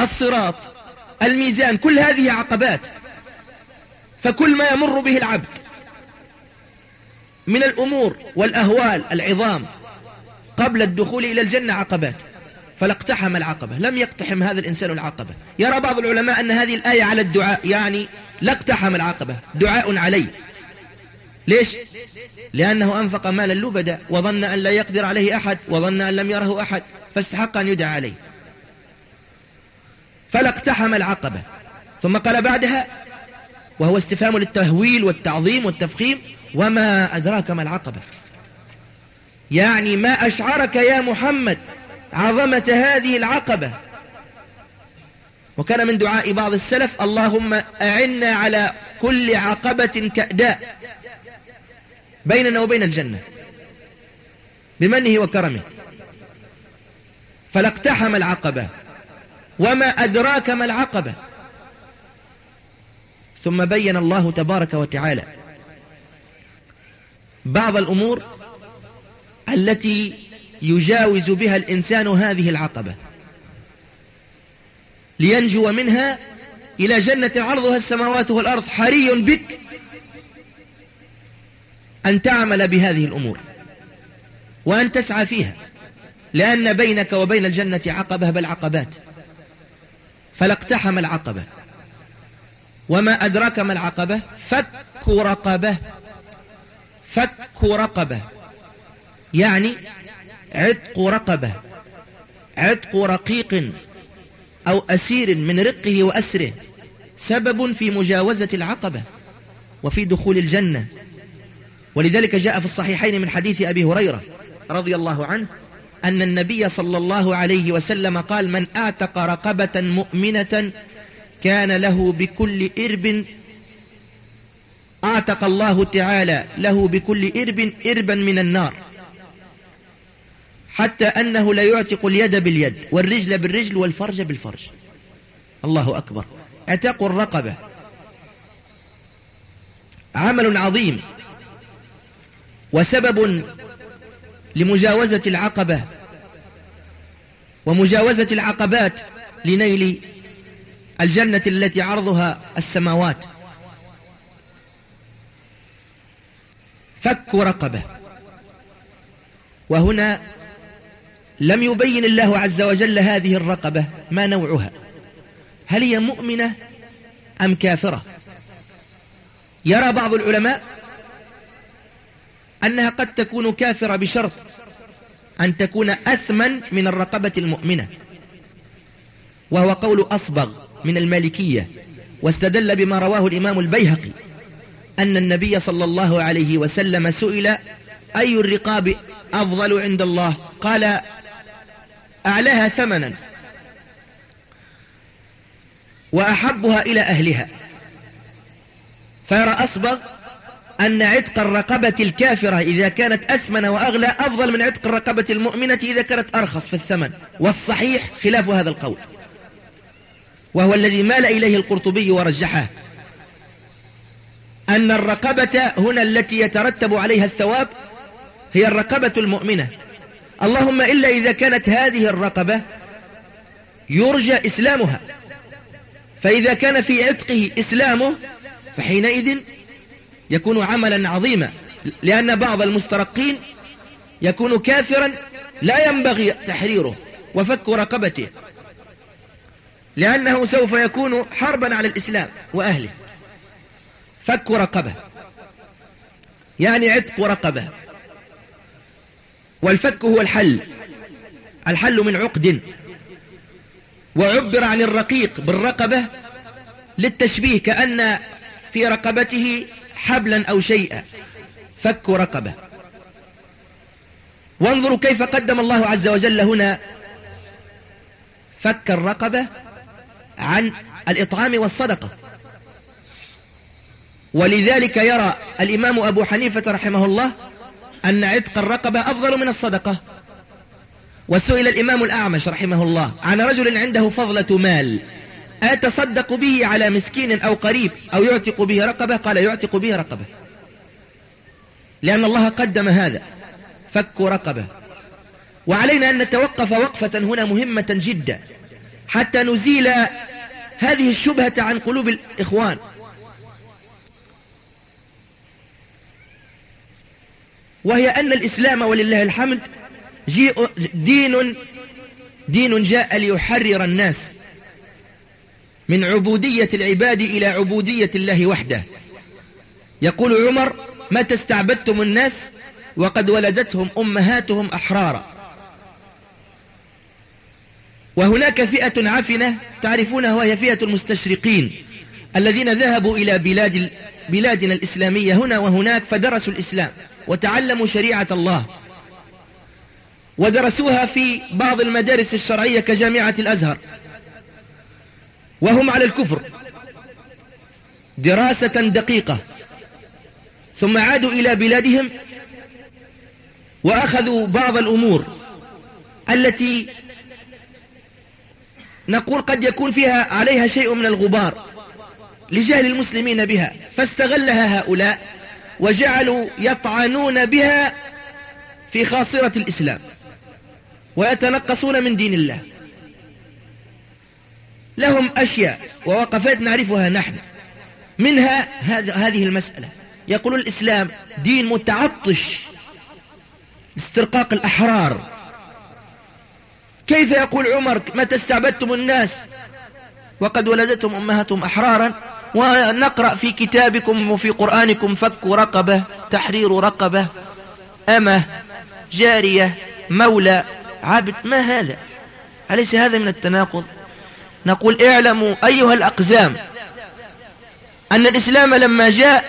الصراط الميزان كل هذه عقبات. فكل ما يمر به العبد من الأمور والأهوال العظام قبل الدخول إلى الجنة عقبات. فلا اقتحم العقبة لم يقتحم هذا الإنسان العقبة. يرى بعض العلماء أن هذه الآية على الدعاء يعني لا اقتحم العقبة دعاء عليه ليش؟ لأنه أنفق مالا لبدا وظن أن لا يقدر عليه أحد وظن أن لم يره أحد. فاستحق أن يدعى عليه. فلا اقتحم العقبة. ثم قال بعدها وهو استفهام للتهويل والتعظيم والتفخيم وما أدراك ما العقبة. يعني ما أشعرك يا محمد عظمة هذه العقبة؟ وكان من دعاء بعض السلف اللهم أعنا على كل عقبة كأداء بيننا وبين الجنة بمنه وكرمه. فلاقتحم العقبة وما أدراك ما العقبة. ثم بين الله تبارك وتعالى بعض الأمور التي يجاوز بها الإنسان هذه العقبة لينجو منها إلى جنة عرضها السماوات والأرض حري بك أن تعمل بهذه الأمور وأن تسعى فيها. لأن بينك وبين الجنة عقبة بل عقبات. فلاقتحم العقبة. وما أدراك ما العقبة؟ فك رقبة. فك رقبة. يعني عتق رقبة. عتق رقيق أو أسير من رقه وأسره. سبب في مجاوزة العقبة وفي دخول الجنة. ولذلك جاء في الصحيحين من حديث أبي هريرة رضي الله عنه أن النبي صلى الله عليه وسلم قال من أعتق رقبة مؤمنة كان له بكل إرب أعتق الله تعالى له بكل إرب إربا من النار حتى أنه لا يعتق اليد باليد والرجل بالرجل والفرج بالفرج. الله أكبر. أتاق الرقبة. عمل عظيم. وسبب لمجاوزة العقبة. ومجاوزة العقبات لنيل الجنة التي عرضها السماوات. فك رقبة. وهنا لم يبين الله عز وجل هذه الرقبة ما نوعها. هل هي مؤمنة أم كافرة؟ يرى بعض العلماء أنها قد تكون كافرة بشرط أن تكون أثمن من الرقبة المؤمنة. وهو قول أصبغ من المالكية واستدل بما رواه الإمام البيهقي أن النبي صلى الله عليه وسلم سئل أي الرقاب أفضل عند الله؟ قال أعلاها ثمنا وأحبها إلى أهلها. فيرى أصبغ أن عتق الرقبة الكافرة إذا كانت أثمن وأغلى أفضل من عتق الرقبة المؤمنة إذا كانت أرخص في الثمن. والصحيح خلاف هذا القول. وهو الذي مال إليه القرطبي ورجحه. أن الرقبة هنا التي يترتب عليها الثواب هي الرقبة المؤمنة. اللهم إلا إذا كانت هذه الرقبة يرجى إسلامها. فإذا كان في عتقه إسلامه فحينئذ يكون عملا عظيما لأن بعض المسترقين يكون كافرا لا ينبغي تحريره وفك رقبته لأنه سوف يكون حربا على الإسلام وأهله. فك رقبة يعني عتق رقبة. والفك هو الحل الحل من عقد وعبر عن الرقيق بالرقبة للتشبيه كأن في رقبته حبلا أو شيئا فك رقبة. وانظروا كيف قدم الله عز وجل هنا فك الرقبة عن الإطعام والصدقة. ولذلك يرى الإمام أبو حنيفة رحمه الله أن عتق الرقبة أفضل من الصدقة. وسئل الإمام الأعمش رحمه الله عن رجل عنده فضلة مال. أتصدق به على مسكين أو قريب أو يعتق به رقبة؟ قال يعتق به رقبة. لأن الله قدم هذا. فك رقبة. وعلينا أن نتوقف وقفة هنا مهمة جدا. حتى نزيل هذه الشبهة عن قلوب الإخوان. وهي أن الإسلام ولله الحمد دين دين جاء ليحرر الناس. من عبودية العباد إلى عبودية الله وحده. يقول عمر متى استعبدتم الناس وقد ولدتهم أمهاتهم أحرارا؟ وهناك فئة عفنة تعرفونها وهي فئة المستشرقين الذين ذهبوا إلى بلاد بلادنا الإسلامية هنا وهناك فدرسوا الإسلام وتعلموا شريعة الله. ودرسوها في بعض المدارس الشرعية كجامعة الأزهر. وهم على الكفر. دراسة دقيقة. ثم عادوا إلى بلادهم وأخذوا بعض الأمور التي نقول قد يكون فيها عليها شيء من الغبار لجهل المسلمين بها. فاستغلها هؤلاء وجعلوا يطعنون بها في خاصرة الإسلام ويتنقصون من دين الله. لهم أشياء ووقفات نعرفها نحن. منها هذه المسألة. يقول الإسلام دين متعطش استرقاق الأحرار. كيف يقول عمر متى استعبدتم الناس؟ وقد ولدتهم أمهاتهم أحرارا ونقرأ في كتابكم وفي قرآنكم فك رقبة تحرير رقبة. أمة جارية مولى عبد ما هذا؟ أليس هذا من التناقض؟ نقول اعلموا أيها الأقزام أن الإسلام لما جاء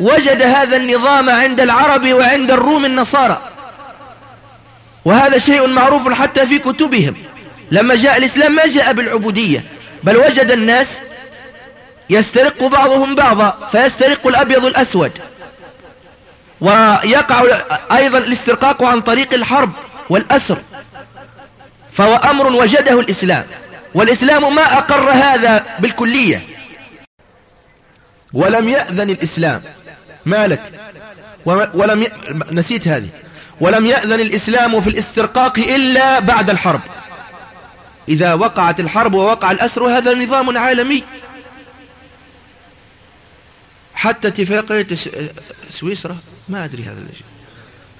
وجد هذا النظام عند العرب وعند الروم النصارى. وهذا شيء معروف حتى في كتبهم. لما جاء الإسلام ما جاء بالعبودية بل وجد الناس يسترق بعضهم بعضا فيسترق الأبيض الأسود. ويقع أيضا الاسترقاق عن طريق الحرب والأسر. فهو أمر وجده الإسلام. والإسلام ما أقر هذا بالكلية. ولم يأذن الإسلام. مالك. ولم ي... نسيت هذه. ولم يأذن الإسلام في الاسترقاق إلا بعد الحرب. إذا وقعت الحرب ووقع الأسر هذا نظام عالمي. حتى اتفاقية سويسرا ما أدري هذا الشيء.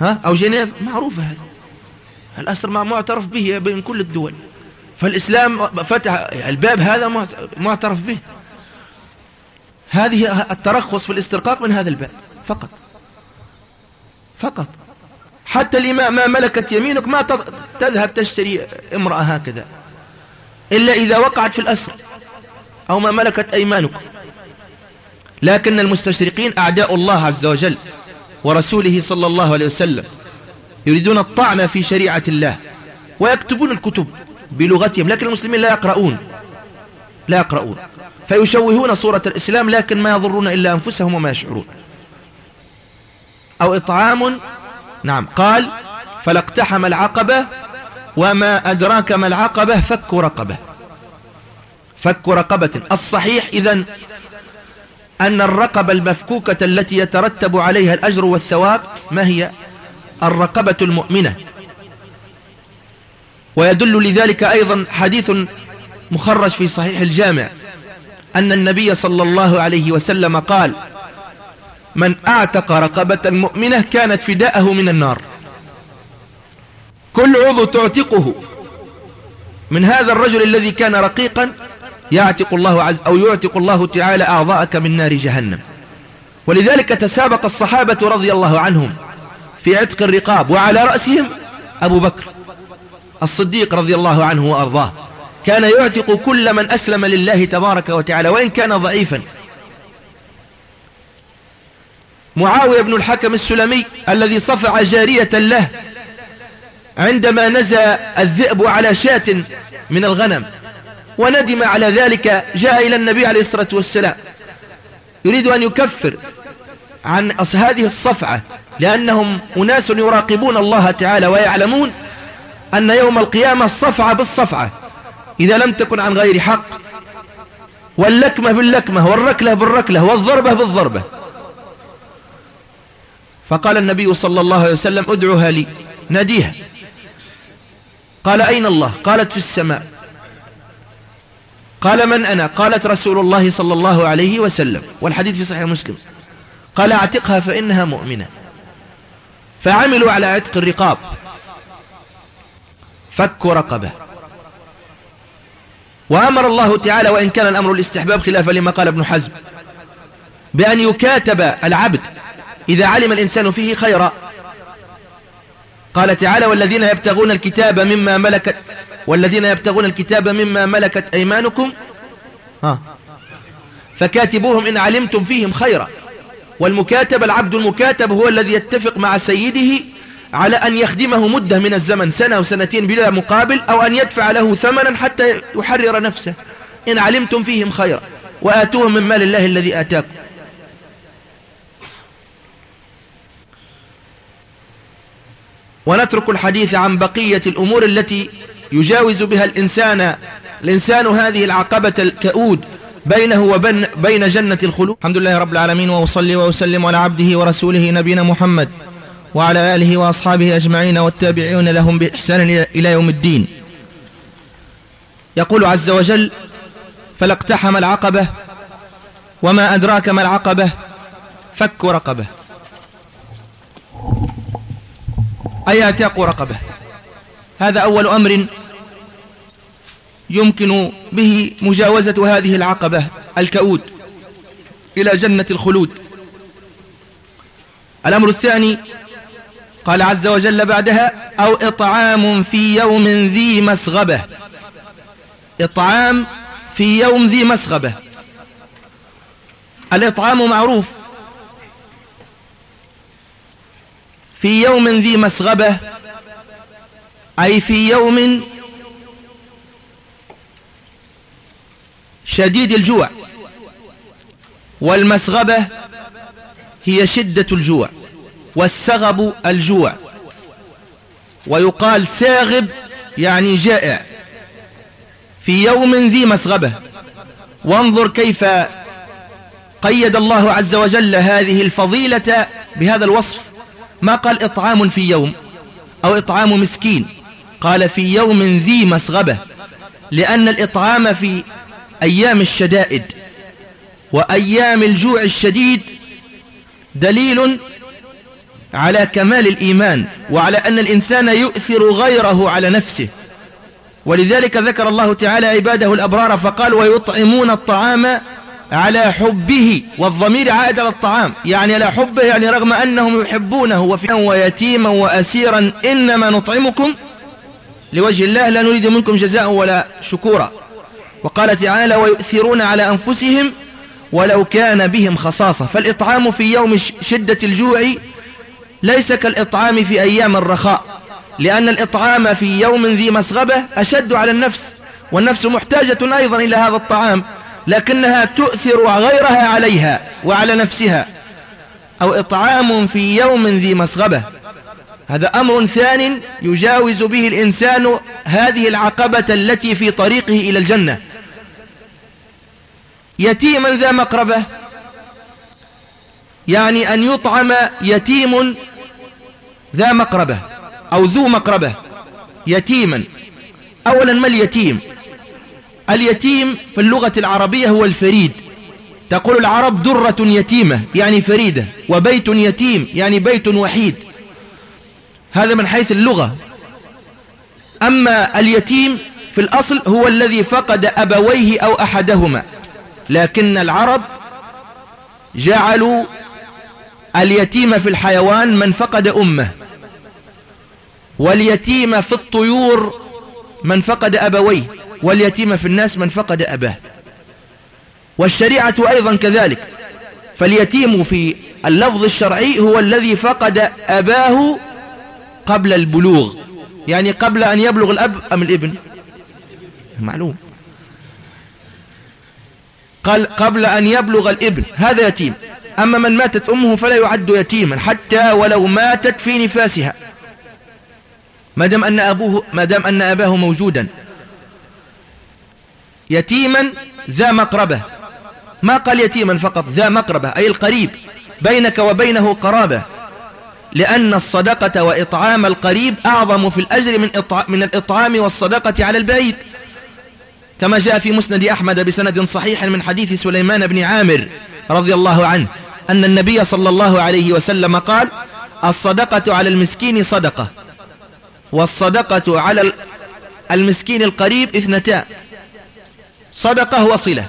ها؟ أو جنيف؟ معروفة هذه. الأسر معترف به بين كل الدول. فالإسلام فتح الباب هذا معترف به. هذه الترخص في الاسترقاق من هذا الباب فقط. فقط. حتى الإمام ما ملكت يمينك ما تذهب تشتري امرأة هكذا. إلا إذا وقعت في الأسر أو ما ملكت أيمانك. لكن المستشرقين أعداء الله عز وجل ورسوله صلى الله عليه وسلم يريدون الطعن في شريعة الله ويكتبون الكتب. بلغتهم لكن المسلمين لا يقرؤون. لا يقرؤون. فيشوهون صورة الإسلام لكن ما يضرون إلا أنفسهم وما يشعرون. أو إطعام نعم قال فلاقتحم العقبة وما أدراك ما العقبة فك رقبة. فك رقبة. الصحيح إذن أن الرقبة المفكوكة التي يترتب عليها الأجر والثواب ما هي؟ الرقبة المؤمنة. ويدل لذلك أيضا حديث مخرج في صحيح الجامع أن النبي صلى الله عليه وسلم قال من أعتق رقبة مؤمنة كانت فداءه من النار. كل عضو تعتقه. من هذا الرجل الذي كان رقيقا يعتق الله عز أو يعتق الله تعالى أعضاءك من نار جهنم. ولذلك تسابق الصحابة رضي الله عنهم في عتق الرقاب وعلى رأسهم أبو بكر. الصديق رضي الله عنه وأرضاه. كان يعتق كل من أسلم لله تبارك وتعالى وإن كان ضعيفا. معاوية بن الحكم السلمي الذي صفع جارية له عندما نزى الذئب على شاة من الغنم وندم على ذلك جاء إلى النبي عليه الصلاة والسلام. يريد أن يكفر عن هذه الصفعة لأنهم أناس يراقبون الله تعالى ويعلمون أن يوم القيامة الصفعة بالصفعة. إذا لم تكن عن غير حق واللكمة باللكمة والركلة بالركلة والضربة بالضربة. فقال النبي صلى الله عليه وسلم ادعوها لي ناديها. قال أين الله؟ قالت في السماء. قال من أنا؟ قالت رسول الله صلى الله عليه وسلم. والحديث في صحيح مسلم. قال أعتقها فإنها مؤمنة. فعملوا على عتق الرقاب. فك رقبة. وأمر الله تعالى وإن كان الأمر الاستحباب خلافا لما قال ابن حزم بأن يكاتب العبد إذا علم الإنسان فيه خيرا. قال تعالى والذين يبتغون الكتاب مما ملكت والذين يبتغون الكتاب مما ملكت أيمانكم؟ ها. فكاتبوهم إن علمتم فيهم خيرا. والمكاتب العبد المكاتب هو الذي يتفق مع سيده على أن يخدمه مدة من الزمن سنة أو سنتين بلا مقابل أو أن يدفع له ثمنا حتى يحرر نفسه. إن علمتم فيهم خيرا وآتوهم من مال الله الذي آتاكم. ونترك الحديث عن بقية الأمور التي يجاوز بها الإنسان الإنسان هذه العقبة الكؤود بينه وبين بين جنة الخلود. الحمد لله رب العالمين وأصلي وأسلم على عبده ورسوله نبينا محمد. وعلى آله وأصحابه أجمعين والتابعين لهم بإحسان إلى يوم الدين. يقول عز وجل فلاقتحم العقبة وما أدراك ما العقبة فك رقبة. أي اعتاق رقبة؟ هذا أول أمر يمكن به مجاوزة هذه العقبة الكؤود إلى جنة الخلود. الأمر الثاني قال عز وجل بعدها أو إطعام في يوم ذي مسغبة. إطعام في يوم ذي مسغبة. الإطعام معروف. في يوم ذي مسغبة أي في يوم شديد الجوع. والمسغبة هي شدة الجوع. والسغب الجوع. ويقال ساغب يعني جائع. في يوم ذي مسغبة. وانظر كيف قيد الله عز وجل هذه الفضيلة بهذا الوصف. ما قال إطعام في يوم أو إطعام مسكين. قال في يوم ذي مسغبة. لأن الإطعام في أيام الشدائد. وأيام الجوع الشديد دليل على كمال الإيمان وعلى أن الإنسان يؤثر غيره على نفسه. ولذلك ذكر الله تعالى عباده الأبرار فقال ويطعمون الطعام على حبه والضمير عائد على الطعام. يعني على حبه يعني رغم أنهم يحبونه ويتيما وأسيرا إنما نطعمكم لوجه الله لا نريد منكم جزاء ولا شكورا. وقال تعالى ويؤثرون على أنفسهم ولو كان بهم خصاصة. فالإطعام في يوم شدة الجوع ليس كالإطعام في أيام الرخاء لأن الإطعام في يوم ذي مسغبة أشد على النفس والنفس محتاجة أيضا إلى هذا الطعام لكنها تؤثر غيرها عليها وعلى نفسها. أو إطعام في يوم ذي مسغبة. هذا أمر ثان يجاوز به الإنسان هذه العقبة التي في طريقه إلى الجنة. يتيما ذا مقربة يعني أن يطعم يتيم ذا مقربة أو ذو مقربة يتيما. أولا ما اليتيم؟ اليتيم في اللغة العربية هو الفريد. تقول العرب درة يتيمة يعني فريدة وبيت يتيم يعني بيت وحيد. هذا من حيث اللغة. أما اليتيم في الأصل هو الذي فقد أبويه أو أحدهما. لكن العرب جعلوا اليتيم في الحيوان من فقد أمه واليتيم في الطيور من فقد أبويه واليتيم في الناس من فقد أباه. والشريعة أيضا كذلك فاليتيم في اللفظ الشرعي هو الذي فقد أباه قبل البلوغ. يعني قبل أن يبلغ الأب أم الابن؟ معلوم. قال قبل أن يبلغ الابن هذا يتيم. أما من ماتت أمه فلا يعد يتيما حتى ولو ماتت في نفاسها. ما دام أن أبوه ما دام أن أباه موجودا. يتيما ذا مقربة. ما قال يتيما فقط ذا مقربة أي القريب. بينك وبينه قرابة. لأن الصدقة وإطعام القريب أعظم في الأجر من, من الإطعام والصدقة على البعيد كما جاء في مسند أحمد بسند صحيح من حديث سليمان بن عامر. رضي الله عنه أن النبي صلى الله عليه وسلم قال الصدقة على المسكين صدقة والصدقة على المسكين القريب اثنتان صدقة وصلة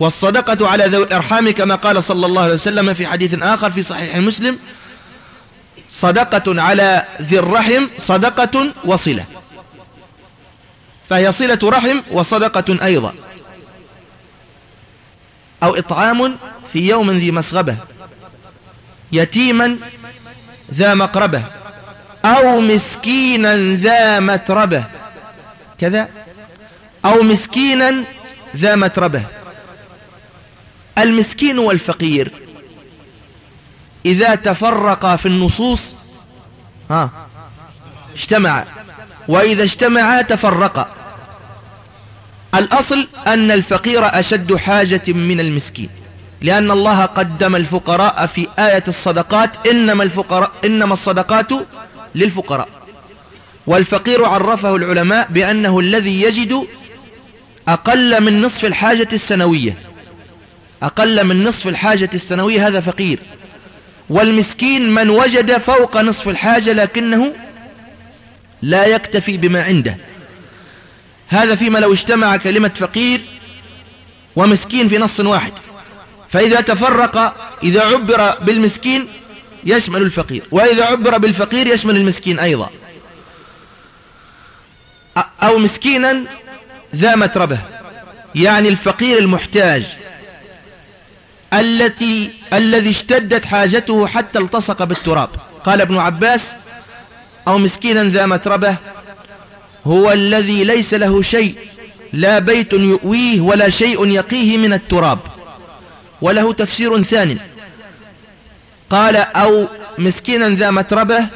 والصدقة على ذوي الأرحام كما قال صلى الله عليه وسلم في حديث آخر في صحيح مسلم صدقة على ذي الرحم صدقة وصلة فهي صلة رحم وصدقة أيضا. أو إطعام في يوم ذي مسغبة يتيما ذا مقربة أو مسكينا ذا متربة. كذا؟ أو مسكينا ذا متربة. المسكين والفقير إذا تفرقا في النصوص ها اجتمع وإذا اجتمعا تفرقا. الأصل أن الفقير أشد حاجة من المسكين لأن الله قدم الفقراء في آية الصدقات إنما, الفقراء إنما الصدقات للفقراء. والفقير عرفه العلماء بأنه الذي يجد أقل من نصف الحاجة السنوية. أقل من نصف الحاجة السنوية هذا فقير. والمسكين من وجد فوق نصف الحاجة لكنه لا يكتفي بما عنده. هذا فيما لو اجتمع كلمة فقير ومسكين في نص واحد. فإذا تفرق إذا عبر بالمسكين يشمل الفقير وإذا عبر بالفقير يشمل المسكين أيضا. أو مسكينا ذا متربة يعني الفقير المحتاج التي الذي اشتدت حاجته حتى التصق بالتراب. قال ابن عباس أو مسكينا ذا متربة هو الذي ليس له شيء لا بيت يؤويه ولا شيء يقيه من التراب. وله تفسير ثاني قال أو مسكينا ذا متربة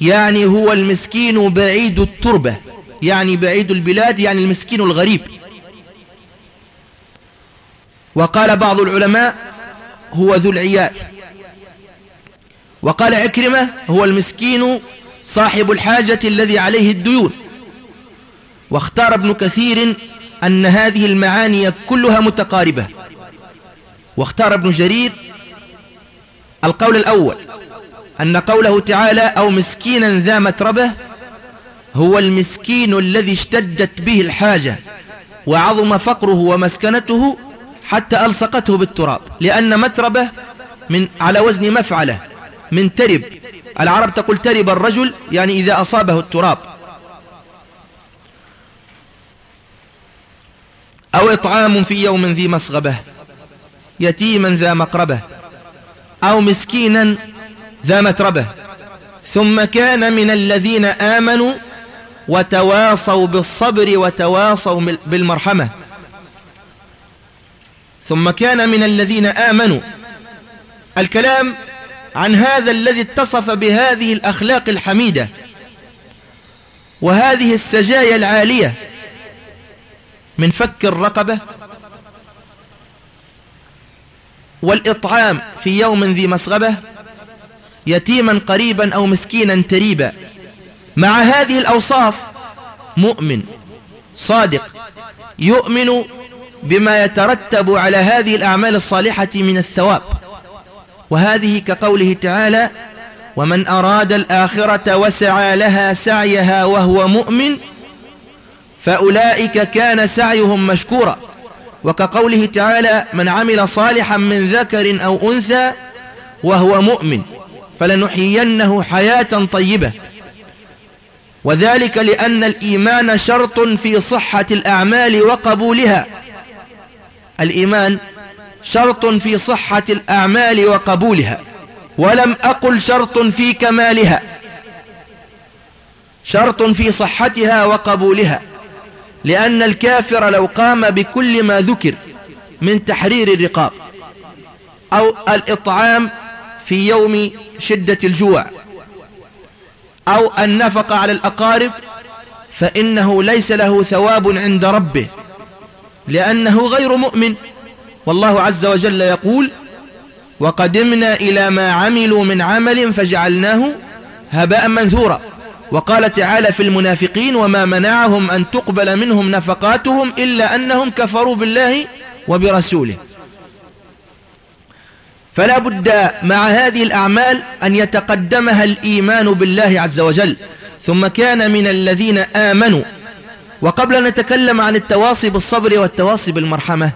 يعني هو المسكين بعيد التربة يعني بعيد البلاد يعني المسكين الغريب. وقال بعض العلماء هو ذو العيال وقال عكرمة هو المسكين صاحب الحاجة الذي عليه الديون. واختار ابن كثير أن هذه المعاني كلها متقاربة. واختار ابن جرير القول الأول أن قوله تعالى أو مسكينا ذا متربة هو المسكين الذي اشتدت به الحاجة وعظم فقره ومسكنته حتى ألصقته بالتراب. لأن متربة من على وزن مفعلة. من ترب. العرب تقول ترب الرجل يعني إذا أصابه التراب. أو إطعام في يوم ذي مسغبة يتيما ذا مقربة أو مسكينا ذا متربة. ثم كان من الذين آمنوا وتواصوا بالصبر وتواصوا بالمرحمة. ثم كان من الذين آمنوا. الكلام عن هذا الذي اتصف بهذه الأخلاق الحميدة وهذه السجايا العالية من فك الرقبة والإطعام في يوم ذي مسغبة يتيما قريبا أو مسكينا تريبا. مع هذه الأوصاف مؤمن صادق يؤمن بما يترتب على هذه الأعمال الصالحة من الثواب. وهذه كقوله تعالى ومن أراد الآخرة وسعى لها سعيها وهو مؤمن فأولئك كان سعيهم مشكورا. وكقوله تعالى من عمل صالحا من ذكر أو أنثى وهو مؤمن فلنحيينه حياة طيبة. وذلك لأن الإيمان شرط في صحة الأعمال وقبولها. الإيمان شرط في صحة الأعمال وقبولها ولم أقل شرط في كمالها. شرط في صحتها وقبولها لأن الكافر لو قام بكل ما ذكر من تحرير الرقاب أو الإطعام في يوم شدة الجوع أو النفق على الأقارب فإنه ليس له ثواب عند ربه لأنه غير مؤمن. والله عز وجل يقول وقدمنا إلى ما عملوا من عمل فجعلناه هباء منثورا وقال تعالى في المنافقين وما منعهم أن تقبل منهم نفقاتهم إلا أنهم كفروا بالله وبرسوله فلا بد مع هذه الأعمال أن يتقدمها الإيمان بالله عز وجل. ثم كان من الذين آمنوا. وقبل أن نتكلم عن التواصي بالصبر والتواصي بالمرحمة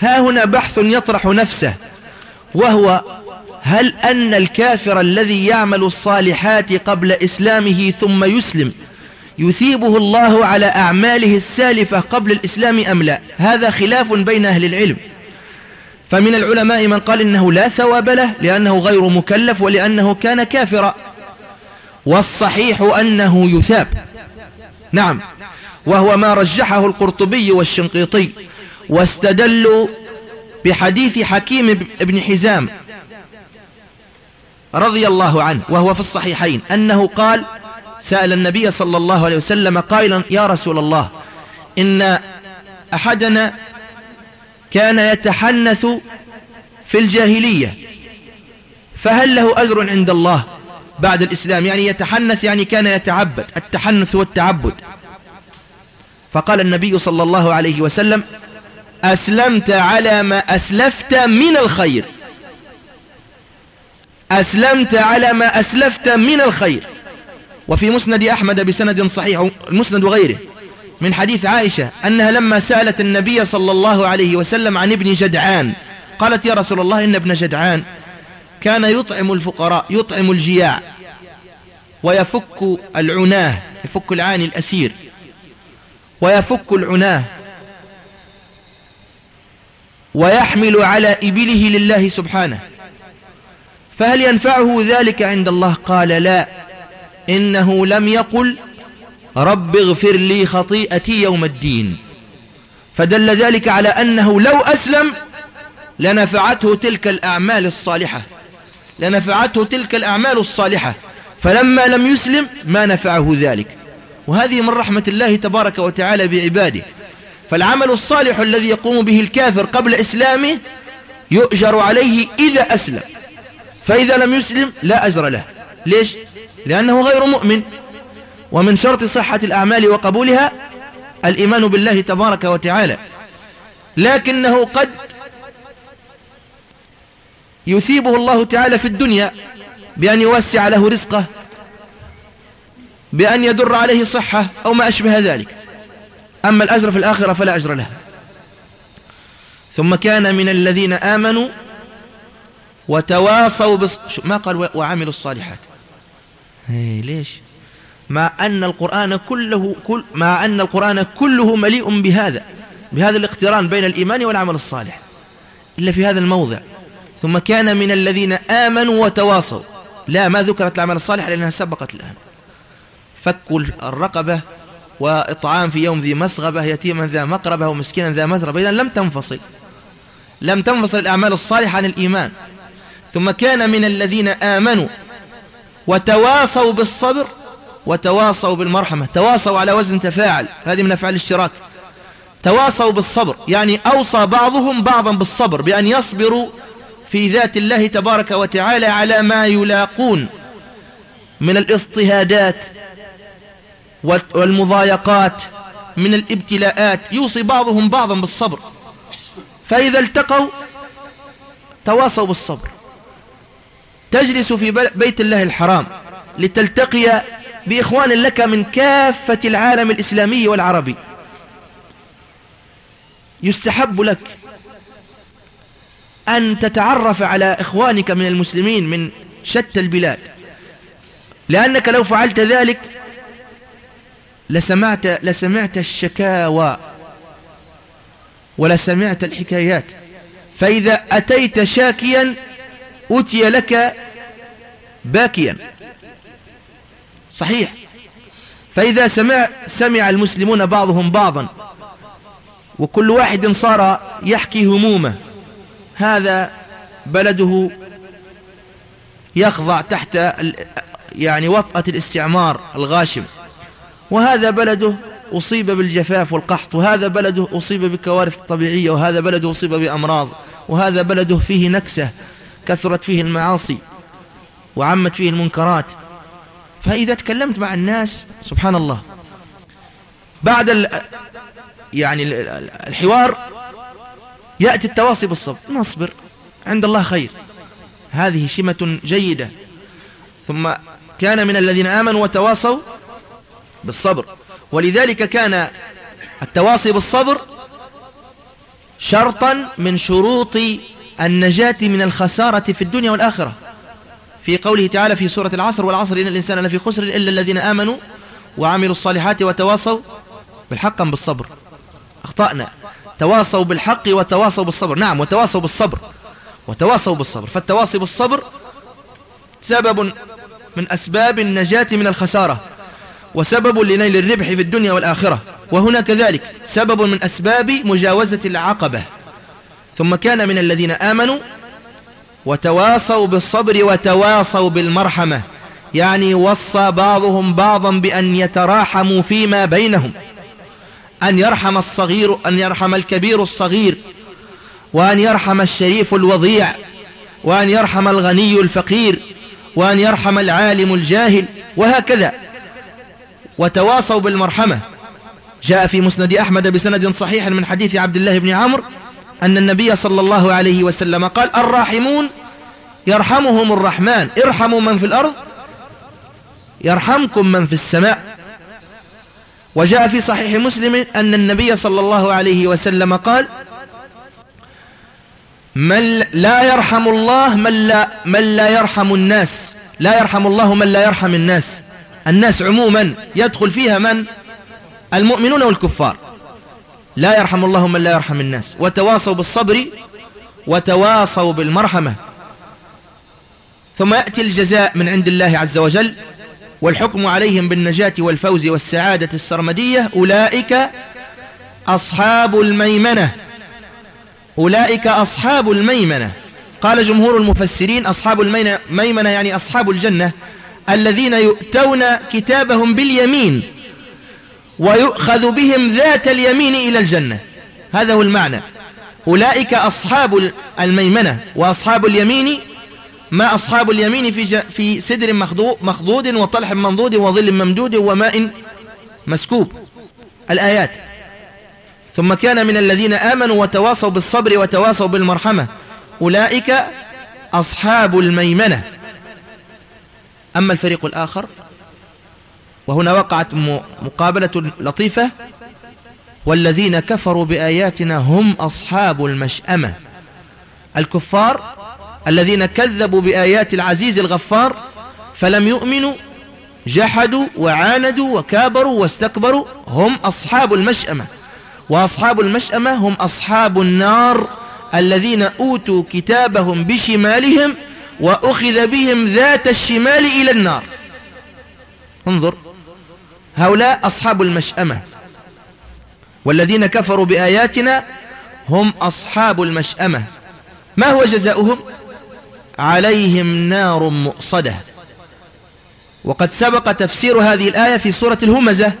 ها هنا بحث يطرح نفسه وهو هل أن الكافر الذي يعمل الصالحات قبل إسلامه ثم يسلم يثيبه الله على أعماله السالفة قبل الإسلام أم لا؟ هذا خلاف بين أهل العلم. فمن العلماء من قال إنه لا ثواب له لأنه غير مكلف ولأنه كان كافرا. والصحيح أنه يثاب. نعم. وهو ما رجحه القرطبي والشنقيطي. واستدلوا بحديث حكيم بن حزام رضي الله عنه وهو في الصحيحين أنه قال سأل النبي صلى الله عليه وسلم قائلا يا رسول الله إن أحدنا كان يتحنث في الجاهلية فهل له أجر عند الله بعد الإسلام؟ يعني يتحنث يعني كان يتعبد التحنث والتعبد. فقال النبي صلى الله عليه وسلم أسلمت على ما أسلفت من الخير. أسلمت على ما أسلفت من الخير. وفي مسند أحمد بسند صحيح المسند غيره من حديث عائشة أنها لما سألت النبي صلى الله عليه وسلم عن ابن جدعان قالت يا رسول الله إن ابن جدعان كان يطعم الفقراء يطعم الجياع ويفك العناه يفك العاني الأسير ويفك العناه ويحمل على إبله لله سبحانه. فهل ينفعه ذلك عند الله؟ قال لا. إنه لم يقل رب اغفر لي خطيئتي يوم الدين. فدل ذلك على أنه لو أسلم لنفعته تلك الأعمال الصالحة. لنفعته تلك الأعمال الصالحة. فلما لم يسلم ما نفعه ذلك. وهذه من رحمة الله تبارك وتعالى بعباده. فالعمل الصالح الذي يقوم به الكافر قبل إسلامه يؤجر عليه إذا أسلم. فإذا لم يسلم لا أجر له. ليش؟ لأنه غير مؤمن. ومن شرط صحة الأعمال وقبولها الإيمان بالله تبارك وتعالى. لكنه قد يثيبه الله تعالى في الدنيا بأن يوسع له رزقه بأن يدر عليه صحة أو ما أشبه ذلك. أما الأجر في الآخرة فلا أجر له ثم كان من الذين آمنوا وتواصوا بص... ما قال وعملوا الصالحات. هي ليش؟ مع أن القرآن كله كل مع أن القرآن كله مليء بهذا بهذا الاقتران بين الإيمان والعمل الصالح إلا في هذا الموضع. ثم كان من الذين آمنوا وتواصوا. لا ما ذكرت العمل الصالح لأنها سبقت الآن. فك الرقبة وإطعام في يوم ذي مسغبة يتيما ذا مقربة ومسكينا ذا مزربة إذن لم تنفصل. لم تنفصل الأعمال الصالحة عن الإيمان. ثم كان من الذين آمنوا وتواصوا بالصبر وتواصوا بالمرحمة. تواصوا على وزن تفاعل. هذه من أفعال الاشتراك. تواصوا بالصبر. يعني أوصى بعضهم بعضا بالصبر بأن يصبروا في ذات الله تبارك وتعالى على ما يلاقون من الاضطهادات والمضايقات من الابتلاءات. يوصي بعضهم بعضا بالصبر. فإذا التقوا تواصوا بالصبر. تجلس في بيت الله الحرام لتلتقي بإخوان لك من كافة العالم الإسلامي والعربي. يستحب لك أن تتعرف على إخوانك من المسلمين من شتى البلاد. لأنك لو فعلت ذلك لسمعت, لسمعت الشكاوى ولسمعت الحكايات. فإذا أتيت شاكيا أتي لك باكيا. صحيح. فإذا سمع, سمع المسلمون بعضهم بعضا وكل واحد صار يحكي همومه هذا بلده يخضع تحت يعني وطأة الاستعمار الغاشم. وهذا بلده أصيب بالجفاف والقحط وهذا بلده أصيب بكوارث طبيعية وهذا بلده أصيب بأمراض وهذا بلده فيه نكسة كثرت فيه المعاصي وعمت فيه المنكرات. فإذا تكلمت مع الناس سبحان الله بعد يعني الحوار يأتي التواصي بالصبر. نصبر عند الله خير. هذه شمة جيدة. ثم كان من الذين آمنوا وتواصوا بالصبر. ولذلك كان التواصي بالصبر شرطا من شروط النجاة من الخسارة في الدنيا والآخرة. في قوله تعالى في سورة العصر والعصر إن الإنسان لفي خسر إلا الذين آمنوا وعملوا الصالحات وتواصوا بالحق بالصبر. أخطأنا. تواصوا بالحق وتواصوا بالصبر. نعم وتواصوا بالصبر. وتواصوا بالصبر. فالتواصي بالصبر سبب من أسباب النجاة من الخسارة. وسبب لنيل الربح في الدنيا والآخرة. وهنا كذلك سبب من أسباب مجاوزة العقبة. ثم كان من الذين آمنوا وتواصوا بالصبر وتواصوا بالمرحمة. يعني وصى بعضهم بعضا بأن يتراحموا فيما بينهم. أن يرحم الصغير أن يرحم الكبير الصغير. وأن يرحم الشريف الوضيع. وأن يرحم الغني الفقير. وأن يرحم العالم الجاهل. وهكذا. وتواصوا بالمرحمة. جاء في مسند أحمد بسند صحيح من حديث عبد الله بن عمرو أن النبي صلى الله عليه وسلم قال الراحمون يرحمهم الرحمن. ارحموا من في الأرض يرحمكم من في السماء. وجاء في صحيح مسلم أن النبي صلى الله عليه وسلم قال من لا يرحم الله من لا, من لا يرحم الناس لا يرحم الله من لا يرحم الناس. الناس عموما يدخل فيها من؟ المؤمنون والكفار. لا يرحم الله من لا يرحم الناس. وتواصوا بالصبر وتواصوا بالمرحمة. ثم يأتي الجزاء من عند الله عز وجل والحكم عليهم بالنجاة والفوز والسعادة السرمدية. أولئك أصحاب الميمنة. أولئك أصحاب الميمنة. قال جمهور المفسرين أصحاب الميمنة يعني أصحاب الجنة. الذين يؤتون كتابهم باليمين ويؤخذ بهم ذات اليمين إلى الجنة. هذا هو المعنى. أولئك أصحاب الميمنة وأصحاب اليمين. ما أصحاب اليمين في, في سدر مخضود وطلح منضود وظل ممدود وماء مسكوب. الآيات. ثم كان من الذين آمنوا وتواصوا بالصبر وتواصوا بالمرحمة. أولئك أصحاب الميمنة. أما الفريق الآخر وهنا وقعت مقابلة لطيفة والذين كفروا بآياتنا هم أصحاب المشأمة. الكفار الذين كذبوا بآيات العزيز الغفار فلم يؤمنوا جحدوا وعاندوا وكابروا واستكبروا هم أصحاب المشأمة. وأصحاب المشأمة هم أصحاب النار الذين أوتوا كتابهم بشمالهم وأخذ بهم ذات الشمال إلى النار. انظر هؤلاء أصحاب المشأمة. والذين كفروا بآياتنا هم أصحاب المشأمة. ما هو جزاؤهم؟ عليهم نار مؤصدة. وقد سبق تفسير هذه الآية في سورة الهمزة.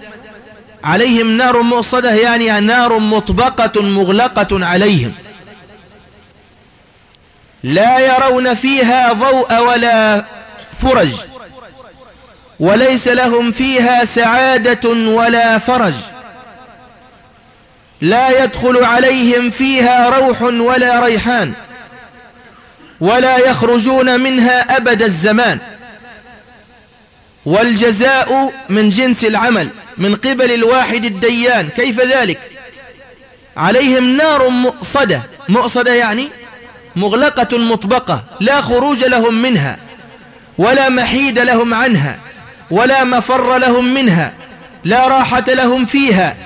عليهم نار مؤصدة يعني نار مطبقة مغلقة عليهم. لا يرون فيها ضوء ولا فرج وليس لهم فيها سعادة ولا فرج. لا يدخل عليهم فيها روح ولا ريحان ولا يخرجون منها أبد الزمان. والجزاء من جنس العمل من قبل الواحد الديان كيف ذلك؟ عليهم نار مؤصدة. مؤصدة يعني مغلقة مطبقة لا خروج لهم منها ولا محيد لهم عنها ولا مفر لهم منها لا راحة لهم فيها.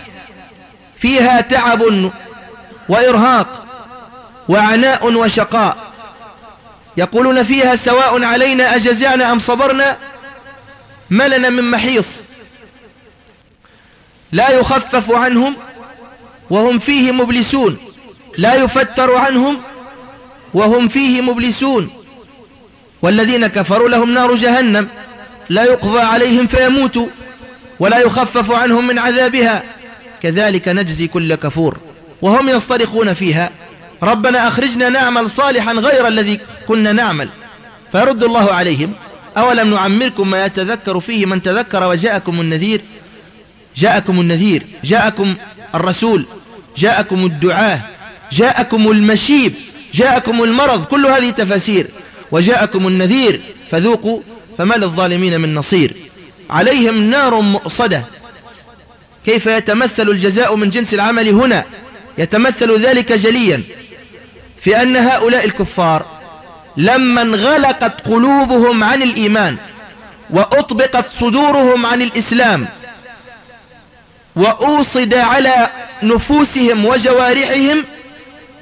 فيها تعب وإرهاق وعناء وشقاء. يقولون فيها سواء علينا أجزعنا أم صبرنا ما لنا من محيص. لا يخفف عنهم وهم فيه مبلسون لا يفتر عنهم وهم فيه مبلسون. والذين كفروا لهم نار جهنم. لا يقضى عليهم فيموتوا. ولا يخفف عنهم من عذابها. كذلك نجزي كل كفور. وهم يصطرخون فيها. ربنا أخرجنا نعمل صالحا غير الذي كنا نعمل. فيرد الله عليهم. أولم نعمركم ما يتذكر فيه من تذكر وجاءكم النذير؟ جاءكم النذير. جاءكم الرسول. جاءكم الدعاة جاءكم المشيب. جاءكم المرض كل هذه تفاسير. وجاءكم النذير فذوقوا فما للظالمين من نصير. عليهم نار مؤصدة. كيف يتمثل الجزاء من جنس العمل هنا؟ يتمثل ذلك جليا. في أن هؤلاء الكفار لما انغلقت قلوبهم عن الإيمان وأطبقت صدورهم عن الإسلام وأوصد على نفوسهم وجوارحهم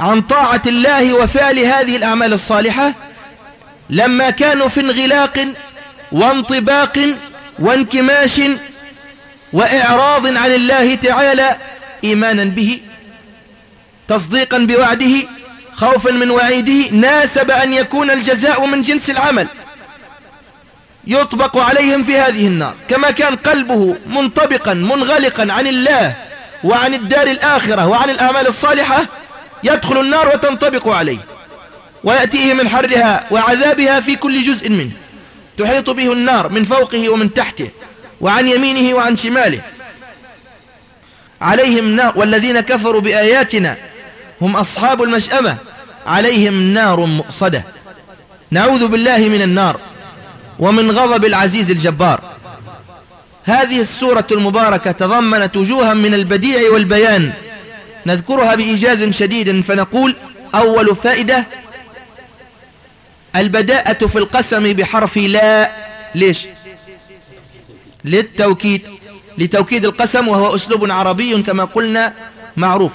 عن طاعة الله وفعل هذه الأعمال الصالحة لما كانوا في انغلاق وانطباق وانكماش وإعراض عن الله تعالى إيمانا به تصديقا بوعده خوفا من وعيده ناسب أن يكون الجزاء من جنس العمل يطبق عليهم في هذه النار. كما كان قلبه منطبقا منغلقا عن الله وعن الدار الآخرة وعن الأعمال الصالحة يدخل النار وتنطبق عليه ويأتيه من حرها وعذابها في كل جزء منه تحيط به النار من فوقه ومن تحته وعن يمينه وعن شماله. عليهم نار والذين كفروا بآياتنا هم أصحاب المشأمة. عليهم نار مؤصدة. نعوذ بالله من النار ومن غضب العزيز الجبار. هذه السورة المباركة تضمنت وجوها من البديع والبيان. نذكرها بإيجاز شديد فنقول أول فائدة البداءة في القسم بحرف لا. ليش؟ للتوكيد. لتوكيد القسم وهو أسلوب عربي كما قلنا معروف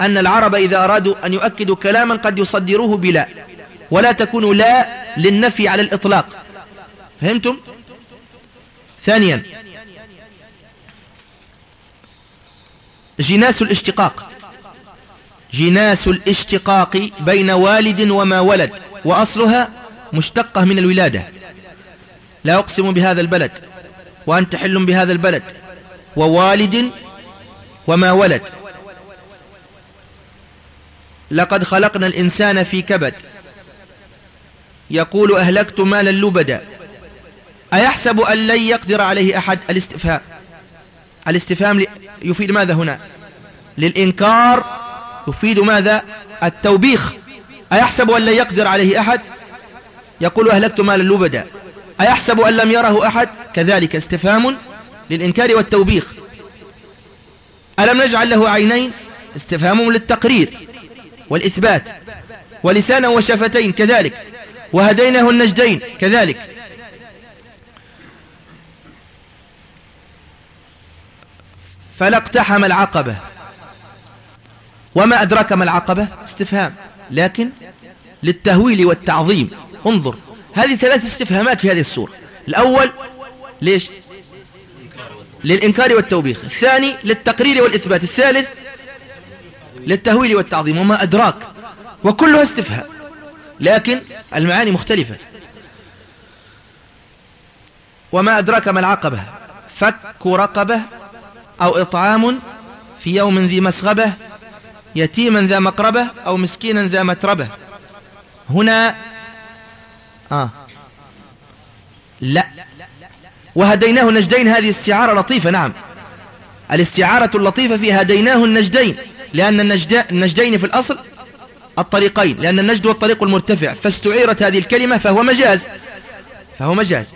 أن العرب إذا أرادوا أن يؤكدوا كلاما قد يصدروه بلا. ولا تكون لا للنفي على الإطلاق. فهمتم؟ ثانيا جناس الاشتقاق. جناس الاشتقاق بين والد وما ولد وأصلها مشتقة من الولادة. لا أقسم بهذا البلد وأنت حل بهذا البلد ووالد وما ولد. لقد خلقنا الإنسان في كبد. يقول أهلكت مالا لبدا. أيحسب أن لن يقدر عليه أحد الاستفهام الاستفهام يفيد ماذا هنا؟ للإنكار يفيد ماذا؟ التوبيخ. أيحسب أن لن يقدر عليه أحد؟ يقول أهلكت مالا لبدا. أيحسب أن لم يره أحد؟ كذلك استفهام للإنكار والتوبيخ. ألم نجعل له عينين؟ استفهام للتقرير والإثبات. ولسانا وشفتين كذلك. وهديناه النجدين كذلك. فلا اقتحم العقبة. وما أدراك ما العقبة؟ استفهام. لكن للتهويل والتعظيم انظر. هذه ثلاث استفهامات في هذه السورة. الأول ليش؟ للإنكار والتوبيخ. الثاني للتقرير والإثبات. الثالث للتهويل والتعظيم. وما أدراك. وكلها استفهام. لكن المعاني مختلفة. وما أدراك ما العقبة؟ فك رقبة أو إطعام في يوم ذي مسغبة يتيما ذا مقربة أو مسكينا ذا متربة. هنا آه. لا. وهديناه النجدين هذه استعارة لطيفة نعم. الاستعارة اللطيفة في هديناه النجدين لأن النجدين في الأصل الطريقين لأن النجد هو الطريق المرتفع. فاستعيرت هذه الكلمة فهو مجاز. فهو مجاز.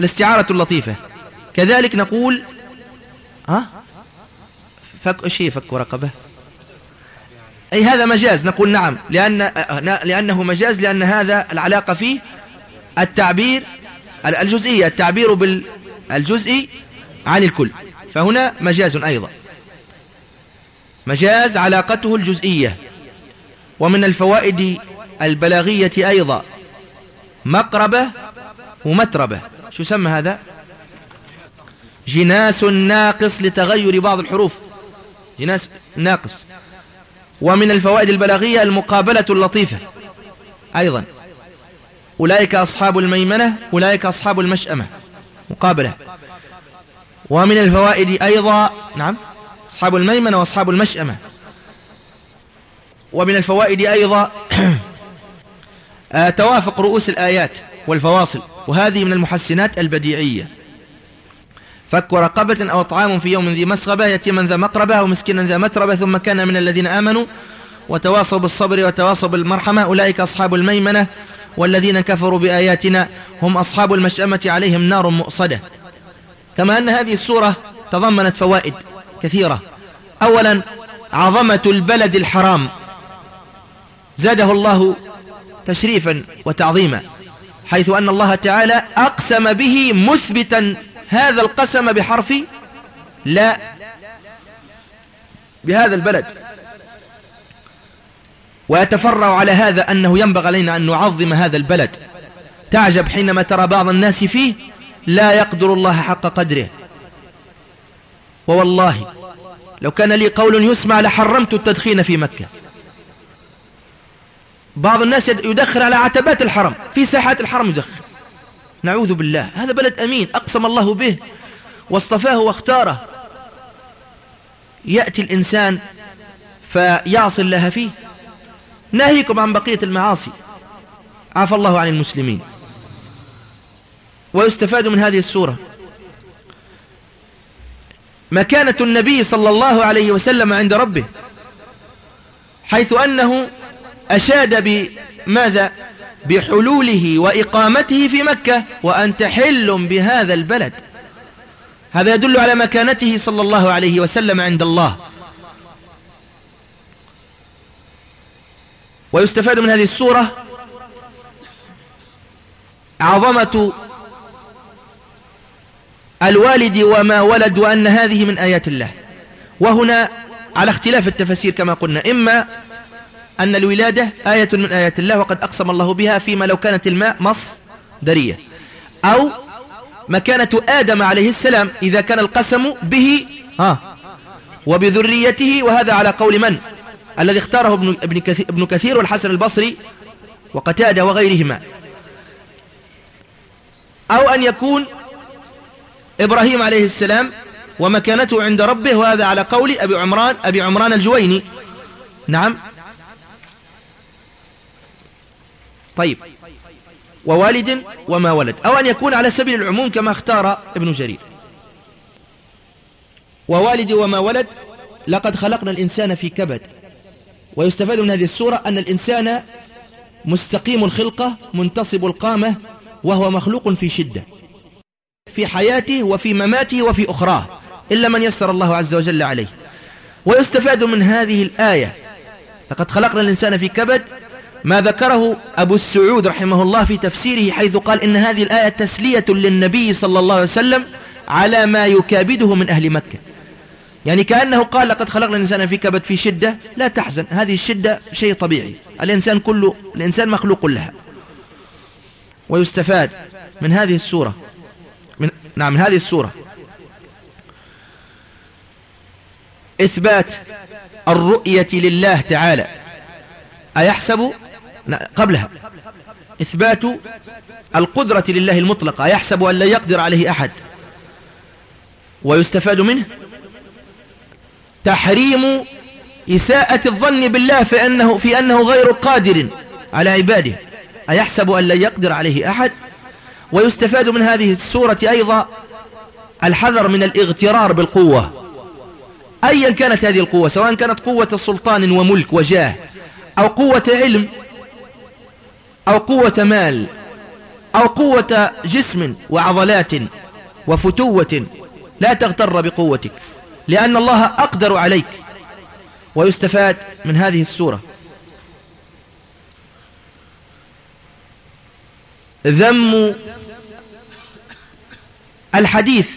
الاستعارة اللطيفة. كذلك نقول ها؟ فك هي فك رقبة أي هذا مجاز؟ نقول نعم لأن لأنه مجاز لأن هذا العلاقة فيه التعبير الجزئية التعبير بالجزئي عن الكل. فهنا مجاز أيضا. مجاز علاقته الجزئية. ومن الفوائد البلاغية أيضا. مقربة ومتربة. شو سمى هذا؟ جناس ناقص لتغير بعض الحروف. جناس ناقص. ومن الفوائد البلاغية المقابلة اللطيفة. أيضا. أولئك أصحاب الميمنة أولئك أصحاب المشأمة. مقابلة. ومن الفوائد أيضا نعم أصحاب الميمنة وأصحاب المشأمة. ومن الفوائد أيضا آه، توافق رؤوس الآيات والفواصل. وهذه من المحسنات البديعية. فك رقبة أو طعام في يوم ذي مسغبة يتيما ذا مقربة أو مسكينا ذا متربة ثم كان من الذين آمنوا وتواصوا بالصبر وتواصوا بالمرحمة. أولئك أصحاب الميمنة والذين كفروا بآياتنا هم أصحاب المشأمة عليهم نار مؤصدة. كما أن هذه السورة تضمنت فوائد كثيرة. أولا عظمة البلد الحرام. زاده الله تشريفا وتعظيما حيث أن الله تعالى أقسم به مثبتا هذا القسم بحرف لا بهذا البلد. ويتفرع على هذا أنه ينبغى علينا أن نعظم هذا البلد. تعجب حينما ترى بعض الناس فيه لا يقدر الله حق قدره. ووالله لو كان لي قول يسمع لحرمت التدخين في مكة. بعض الناس يدخن على عتبات الحرم في ساحات الحرم يدخن نعوذ بالله. هذا بلد أمين أقسم الله به واصطفاه واختاره. يأتي الإنسان فيعصي الله فيه. ناهيكم عن بقية المعاصي. عفى الله عن المسلمين. ويستفاد من هذه السورة. مكانة النبي صلى الله عليه وسلم عند ربه حيث أنه أشاد بماذا؟ بحلوله وإقامته في مكة وأنت حل بهذا البلد. هذا يدل على مكانته صلى الله عليه وسلم عند الله. ويستفاد من هذه السورة عظمة الوالد وما ولد وأن هذه من آيات الله. وهنا على اختلاف التفسير كما قلنا إما أن الولادة آية من آيات الله وقد أقسم الله بها فيما لو كانت الماء مصدرية. أو مكانة آدم عليه السلام إذا كان القسم به ها وبذريته وهذا على قول من؟ الذي اختاره ابن, ابن, كثير, ابن كثير والحسن البصري وقتادة وغيرهما. أو أن يكون إبراهيم عليه السلام ومكانته عند ربه وهذا على قول أبي عمران, أبي عمران الجويني. نعم. طيب. ووالد وما ولد. أو أن يكون على سبيل العموم كما اختار ابن جرير. ووالد وما ولد لقد خلقنا الإنسان في كبد. ويستفاد من هذه السورة أن الإنسان مستقيم الخلقة منتصب القامة وهو مخلوق في شدة. في حياته وفي مماته وفي أخراه إلا من يسر الله عز وجل عليه. ويستفاد من هذه الآية لقد خلقنا الإنسان في كبد ما ذكره أبو السعود رحمه الله في تفسيره حيث قال إن هذه الآية تسلية للنبي صلى الله عليه وسلم على ما يكابده من أهل مكة. يعني كأنه قال لقد خلقنا الإنسان في كبد في شدة. لا تحزن هذه الشدة شيء طبيعي. الإنسان كله الإنسان مخلوق لها. ويستفاد من هذه السورة. من نعم من هذه السورة. إثبات الرؤية لله تعالى. أيحسب؟ قبلها. إثبات القدرة لله المطلقة. أيحسب أن لا يقدر عليه أحد. ويستفاد منه تحريم إساءة الظن بالله في أنه, في أنه غير قادر على عباده. أيحسب أن لا يقدر عليه أحد؟ ويستفاد من هذه السورة أيضا الحذر من الاغترار بالقوة. أيا كانت هذه القوة سواء كانت قوة سلطان وملك وجاه أو قوة علم أو قوة مال أو قوة جسم وعضلات وفتوة لا تغتر بقوتك لأن الله أقدر عليك ويستفاد من هذه السورة ذم الحديث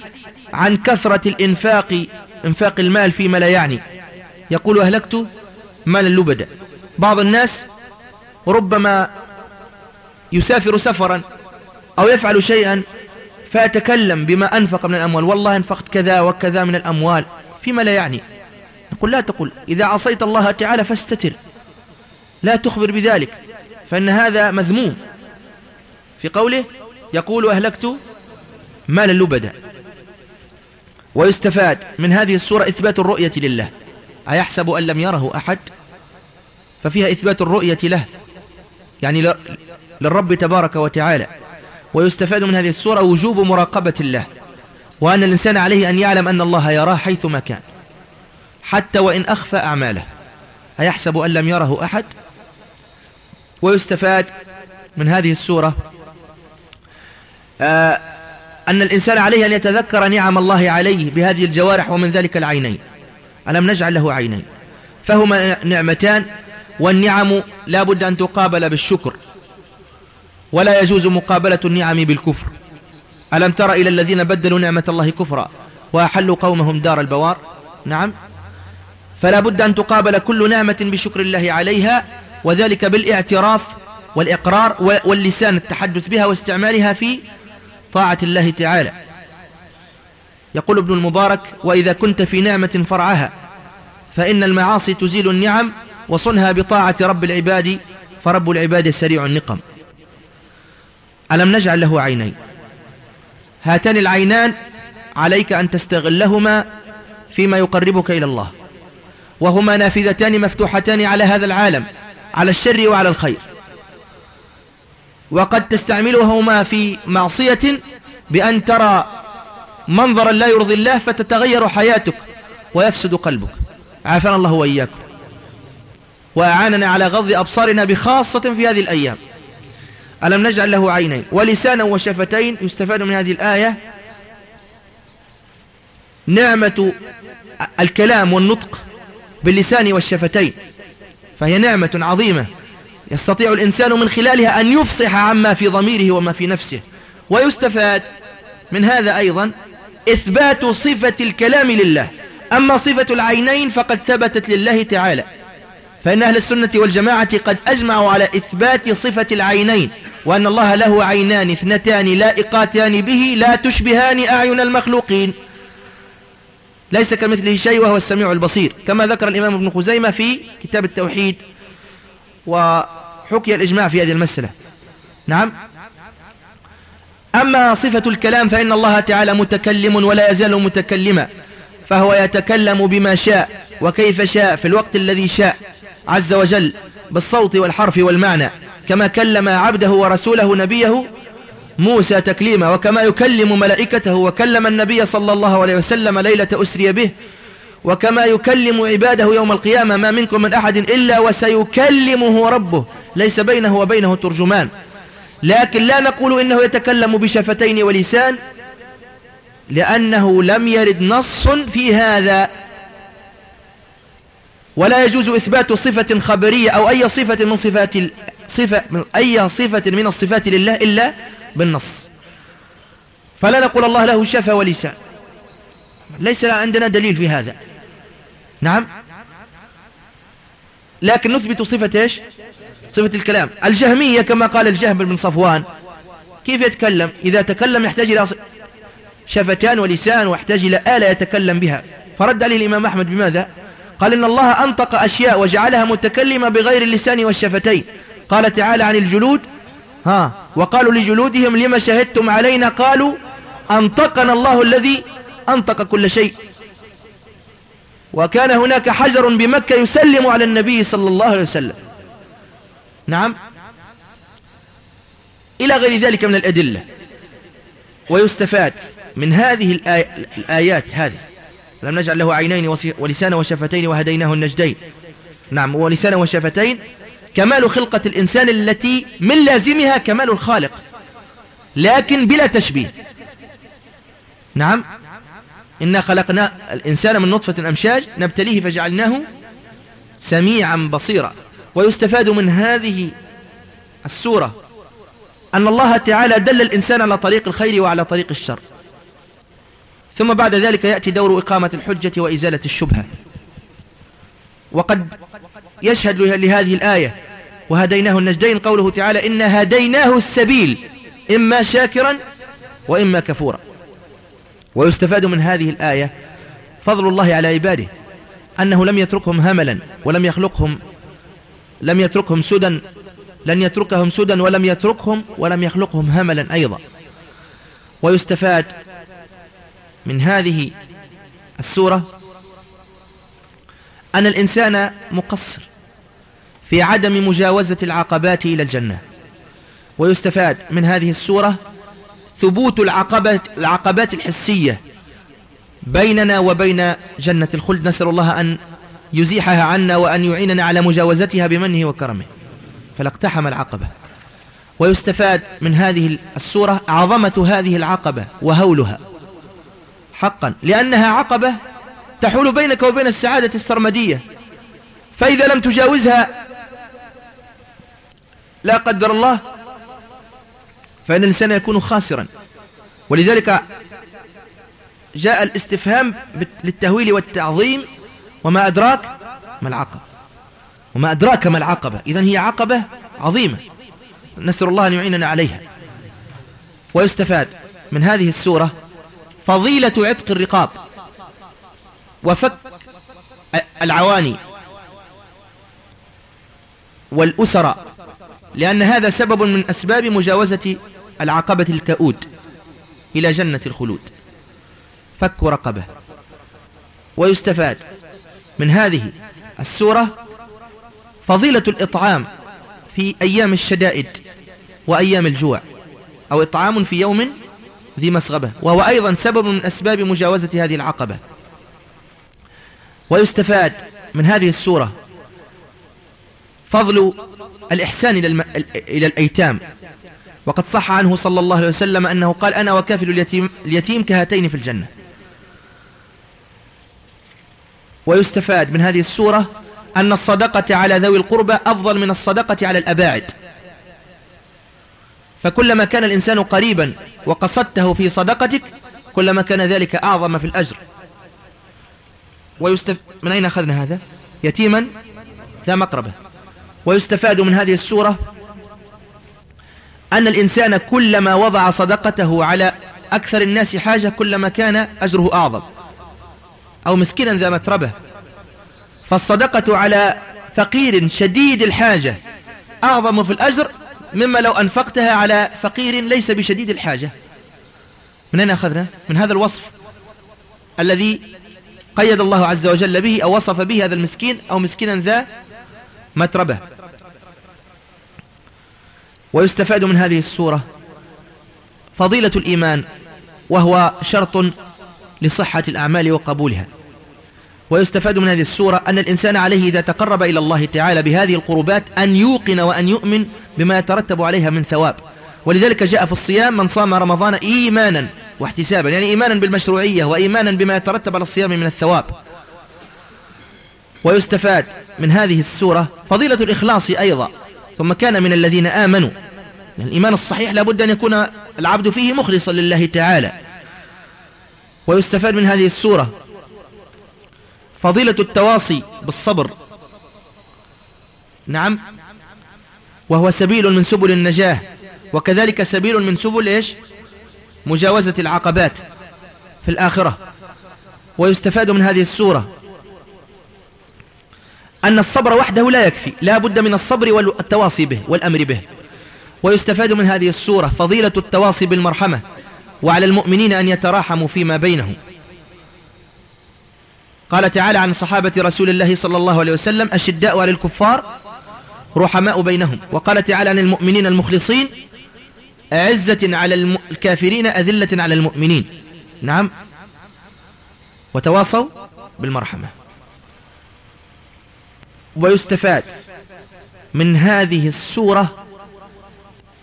عن كثرة الإنفاق إنفاق المال فيما لا يعني. يقول أهلكت مالا لبدا. بعض الناس ربما يسافر سفرا أو يفعل شيئا فيتكلم بما أنفق من الأموال. والله أنفقت كذا وكذا من الأموال. فيما لا يعني؟ نقول لا تقول إذا عصيت الله تعالى فاستتر. لا تخبر بذلك. فإن هذا مذموم. في قوله يقول أهلكت مال اللبدا ويستفاد من هذه السورة إثبات الرؤية لله. أيحسب أن لم يره أحد؟ ففيها إثبات الرؤية له. يعني للرب تبارك وتعالى. ويستفاد من هذه السورة وجوب مراقبة الله. وأن الإنسان عليه أن يعلم أن الله يراه حيثما كان. حتى وإن أخفى أعماله. أيحسب أن لم يره أحد؟ ويستفاد من هذه السورة آه أن الإنسان عليه أن يتذكر نعم الله عليه بهذه الجوارح ومن ذلك العينين. ألم نجعل له عينين؟ فهما نعمتان والنعم لا بد أن تقابل بالشكر. ولا يجوز مقابلة النعم بالكفر. ألم تر إلى الذين بدلوا نعمة الله كفرا وأحلوا قومهم دار البوار؟ نعم. فلا بد أن تقابل كل نعمة بشكر الله عليها وذلك بالاعتراف والإقرار واللسان التحدث بها واستعمالها في طاعة الله تعالى. يقول ابن المبارك وإذا كنت في نعمة فرعها فإن المعاصي تزيل النعم وصنها بطاعة رب العباد فرب العباد سريع النقم. ألم نجعل له عينين؟ هاتان العينان عليك أن تستغلهما فيما يقربك إلى الله. وهما نافذتان مفتوحتان على هذا العالم على الشر وعلى الخير. وقد تستعملهما في معصية بأن ترى منظرا لا يرضي الله فتتغير حياتك ويفسد قلبك. عافانا الله وإياكم. وأعاننا على غض أبصارنا بخاصة في هذه الأيام. ألم نجعل له عينين؟ ولسانا وشفتين يستفاد من هذه الآية؟ نعمة الكلام والنطق باللسان والشفتين فهي نعمة عظيمة. يستطيع الإنسان من خلالها أن يفصح عما في ضميره وما في نفسه. ويستفاد من هذا أيضا إثبات صفة الكلام لله. أما صفة العينين فقد ثبتت لله تعالى. فإن أهل السنة والجماعة قد أجمعوا على إثبات صفة العينين وأن الله له عينان اثنتان لائقاتان به لا تشبهان أعين المخلوقين. ليس كمثله شيء وهو السميع البصير. كما ذكر الإمام ابن خزيمة في كتاب التوحيد وحكي الإجماع في هذه المسألة. نعم. أما صفة الكلام فإن الله تعالى متكلم ولا يزال متكلما فهو يتكلم بما شاء وكيف شاء في الوقت الذي شاء. عز وجل بالصوت والحرف والمعنى كما كلم عبده ورسوله نبيه موسى تكليما وكما يكلم ملائكته وكلم النبي صلى الله عليه وسلم ليلة أسري به وكما يكلم عباده يوم القيامة ما منكم من أحد إلا وسيكلمه ربه ليس بينه وبينه ترجمان. لكن لا نقول إنه يتكلم بشفتين ولسان لأنه لم يرد نص في هذا ولا يجوز إثبات صفة خبرية أو أي صفة من صفات صفة من أي صفة من الصفات لله إلا بالنص. فلا نقول الله له شفة ولسان ليس عندنا دليل في هذا. نعم؟ لكن نثبت صفة إيش؟ صفة الكلام. الجهمية كما قال الجهم بن صفوان. كيف يتكلم؟ إذا تكلم يحتاج إلى شفتان ولسان ويحتاج إلى آلة يتكلم بها. فرد عليه الإمام أحمد بماذا؟ قال إن الله أنطق أشياء وجعلها متكلمة بغير اللسان والشفتين. قال تعالى عن الجلود ها وقالوا لجلودهم لما شهدتم علينا؟ قالوا أنطقنا الله الذي أنطق كل شيء. وكان هناك حجر بمكة يسلم على النبي صلى الله عليه وسلم. نعم. إلى غير ذلك من الأدلة. ويستفاد من هذه الآيات هذه. لم نجعل له عينين ولسانا وشفتين وهديناه النجدين. نعم ولسانا وشفتين. كمال خلقة الإنسان التي من لازمها كمال الخالق لكن بلا تشبيه. نعم إنا خلقنا الإنسان من نطفة أمشاج نبتليه فجعلناه سميعا بصيرا. ويستفاد من هذه السورة أن الله تعالى دل الإنسان على طريق الخير وعلى طريق الشر. ثم بعد ذلك يأتي دور إقامة الحجة وإزالة الشبهة. وقد يشهد لهذه الآية وهديناه النجدين قوله تعالى إن هديناه السبيل إما شاكرا وإما كفورا. ويستفاد من هذه الآية فضل الله على عباده أنه لم يتركهم هملا ولم يخلقهم لم يتركهم سدى لن يتركهم سدى ولم يتركهم ولم يخلقهم هملا أيضا. ويستفاد من هذه السورة أن الإنسان مقصر في عدم مجاوزة العقبات إلى الجنة. ويستفاد من هذه السورة ثبوت العقبات, العقبات الحسية بيننا وبين جنة الخلد. نسأل الله أن يزيحها عنا وأن يعيننا على مجاوزتها بمنه وكرمه. فلاقتحم العقبة. ويستفاد من هذه السورة عظمة هذه العقبة وهولها. حقا لأنها عقبة تحول بينك وبين السعادة السرمدية. فإذا لم تجاوزها لا قدر الله فإن الإنسان يكون خاسرا. ولذلك جاء الاستفهام للتهويل والتعظيم وما أدراك ما العقبة؟ وما أدراك ما العقبة؟ إذن هي عقبة عظيمة. نسأل الله أن يعيننا عليها. ويستفاد من هذه السورة فضيلة عتق الرقاب. وفك العواني. والأسرى لأن هذا سبب من أسباب مجاوزة العقبة الكؤود إلى جنة الخلود. فك رقبة. ويستفاد من هذه السورة فضيلة الإطعام في أيام الشدائد وأيام الجوع أو إطعام في يوم ذي مسغبة وهو أيضا سبب من أسباب مجاوزة هذه العقبة. ويستفاد من هذه السورة فضل الإحسان إلى, الم... إلى الأيتام. وقد صح عنه صلى الله عليه وسلم أنه قال أنا وكافل اليتيم, اليتيم كهاتين في الجنة. ويستفاد من هذه السورة أن الصدقة على ذوي القربى أفضل من الصدقة على الأباعد. فكلما كان الإنسان قريبا وقصدته في صدقتك كلما كان ذلك أعظم في الأجر. ويستف... من أين أخذنا هذا؟ يتيما ذا مقربة. ويستفاد من هذه السورة أن الإنسان كلما وضع صدقته على أكثر الناس حاجة كلما كان أجره أعظم. أو مسكينا ذا متربة. فالصدقة على فقير شديد الحاجة أعظم في الأجر مما لو أنفقتها على فقير ليس بشديد الحاجة. من أين أخذنا؟ من هذا الوصف الذي قيد الله عز وجل به أو وصف به هذا المسكين أو مسكينا ذا متربة. ويستفاد من هذه السورة فضيلة الإيمان وهو شرط لصحة الأعمال وقبولها. ويستفاد من هذه السورة أن الإنسان عليه إذا تقرب إلى الله تعالى بهذه القربات أن يوقن وأن يؤمن بما يترتب عليها من ثواب. ولذلك جاء في الصيام من صام رمضان إيمانا واحتسابا يعني إيمانا بالمشروعية وإيمانا بما يترتب على الصيام من الثواب. ويستفاد من هذه السورة فضيلة الإخلاص أيضا. ثم كان من الذين آمنوا. الإيمان الصحيح لابد أن يكون العبد فيه مخلصا لله تعالى. ويستفاد من هذه السورة فضيلة التواصي بالصبر. نعم. وهو سبيل من سبل النجاة. وكذلك سبيل من سبل إيش؟ مجاوزة العقبات في الآخرة. ويستفاد من هذه السورة أن الصبر وحده لا يكفي لا بد من الصبر والتواصي به والأمر به. ويستفاد من هذه السورة فضيلة التواصي بالمرحمة وعلى المؤمنين أن يتراحموا فيما بينهم. قال تعالى عن صحابة رسول الله صلى الله عليه وسلم أشداء على الكفار رحماء بينهم. وقال تعالى عن المؤمنين المخلصين أعزة على الكافرين أذلة على المؤمنين. نعم. وتواصوا بالمرحمة. ويستفاد من هذه السورة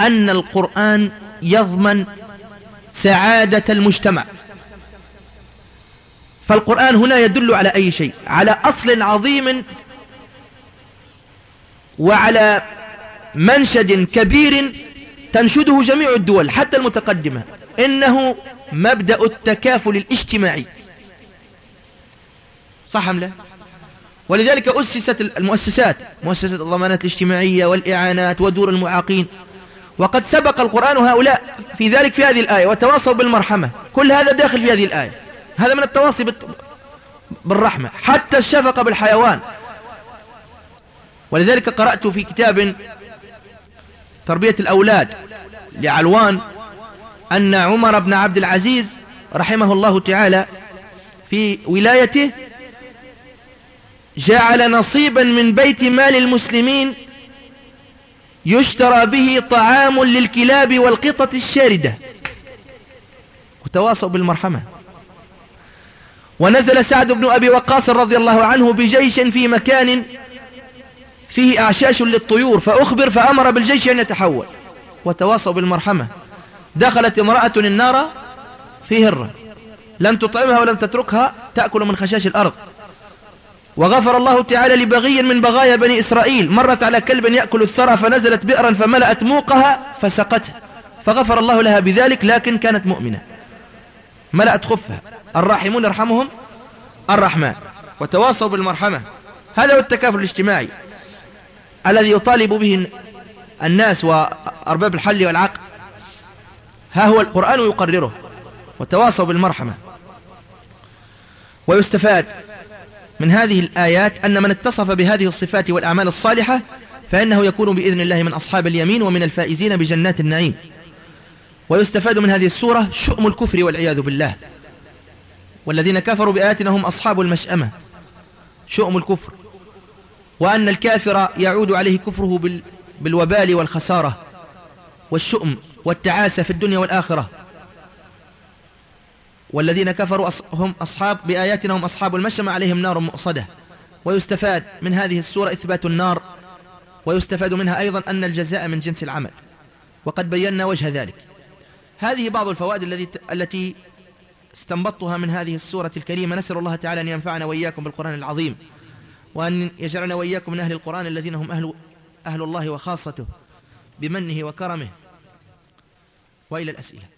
أن القرآن يضمن سعادة المجتمع. فالقرآن هنا يدل على أي شيء؟ على أصل عظيم وعلى منشد كبير تنشده جميع الدول حتى المتقدمة. إنه مبدأ التكافل الاجتماعي. صح أم لا؟ ولذلك أسست المؤسسات. مؤسسة الضمانات الاجتماعية والإعانات ودور المعاقين. وقد سبق القرآن هؤلاء في ذلك في هذه الآية وتواصوا بالمرحمة. كل هذا داخل في هذه الآية. هذا من التواصي بالرحمة. حتى الشفقة بالحيوان. ولذلك قرأت في كتاب تربية الأولاد لعلوان أن عمر بن عبد العزيز رحمه الله تعالى في ولايته جعل نصيبا من بيت مال المسلمين يشترى به طعام للكلاب والقطط الشاردة. وتواصوا بالمرحمة. ونزل سعد بن أبي وقاص رضي الله عنه بجيش في مكان فيه أعشاش للطيور فأخبر فأمر بالجيش أن يتحول. وتواصوا بالمرحمة. دخلت امرأة النار في هرة. لم تطعمها ولم تتركها تأكل من خشاش الأرض. وغفر الله تعالى لبغي من بغايا بني إسرائيل. مرت على كلب يأكل الثرى فنزلت بئرا فملأت موقها فسقته. فغفر الله لها بذلك لكن كانت مؤمنة. ملأت خفها. الراحمون يرحمهم الرحمن. وتواصوا بالمرحمة. هذا هو التكافل الاجتماعي. الذي يطالب به الناس وأرباب الحل والعقل ها هو القرآن يقرره وتواصوا بالمرحمة. ويستفاد من هذه الآيات أن من اتصف بهذه الصفات والأعمال الصالحة فإنه يكون بإذن الله من أصحاب اليمين ومن الفائزين بجنات النعيم. ويستفاد من هذه السورة شؤم الكفر والعياذ بالله. والذين كفروا بآياتنا هم أصحاب المشأمة. شؤم الكفر. وأن الكافر يعود عليه كفره بالوبال والخسارة والشؤم والتعاسة في الدنيا والآخرة. والذين كفروا هم أصحاب بآياتنا هم أصحاب المشأمة عليهم نار مؤصدة. ويستفاد من هذه السورة إثبات النار ويستفاد منها أيضا أن الجزاء من جنس العمل. وقد بينا وجه ذلك. هذه بعض الفوائد التي استنبطتها من هذه السورة الكريمة. نسأل الله تعالى أن ينفعنا وإياكم بالقرآن العظيم. وأن يجعلنا وإياكم من أهل القرآن الذين هم أهل, أهل الله وخاصته بمنه وكرمه. وإلى الأسئلة.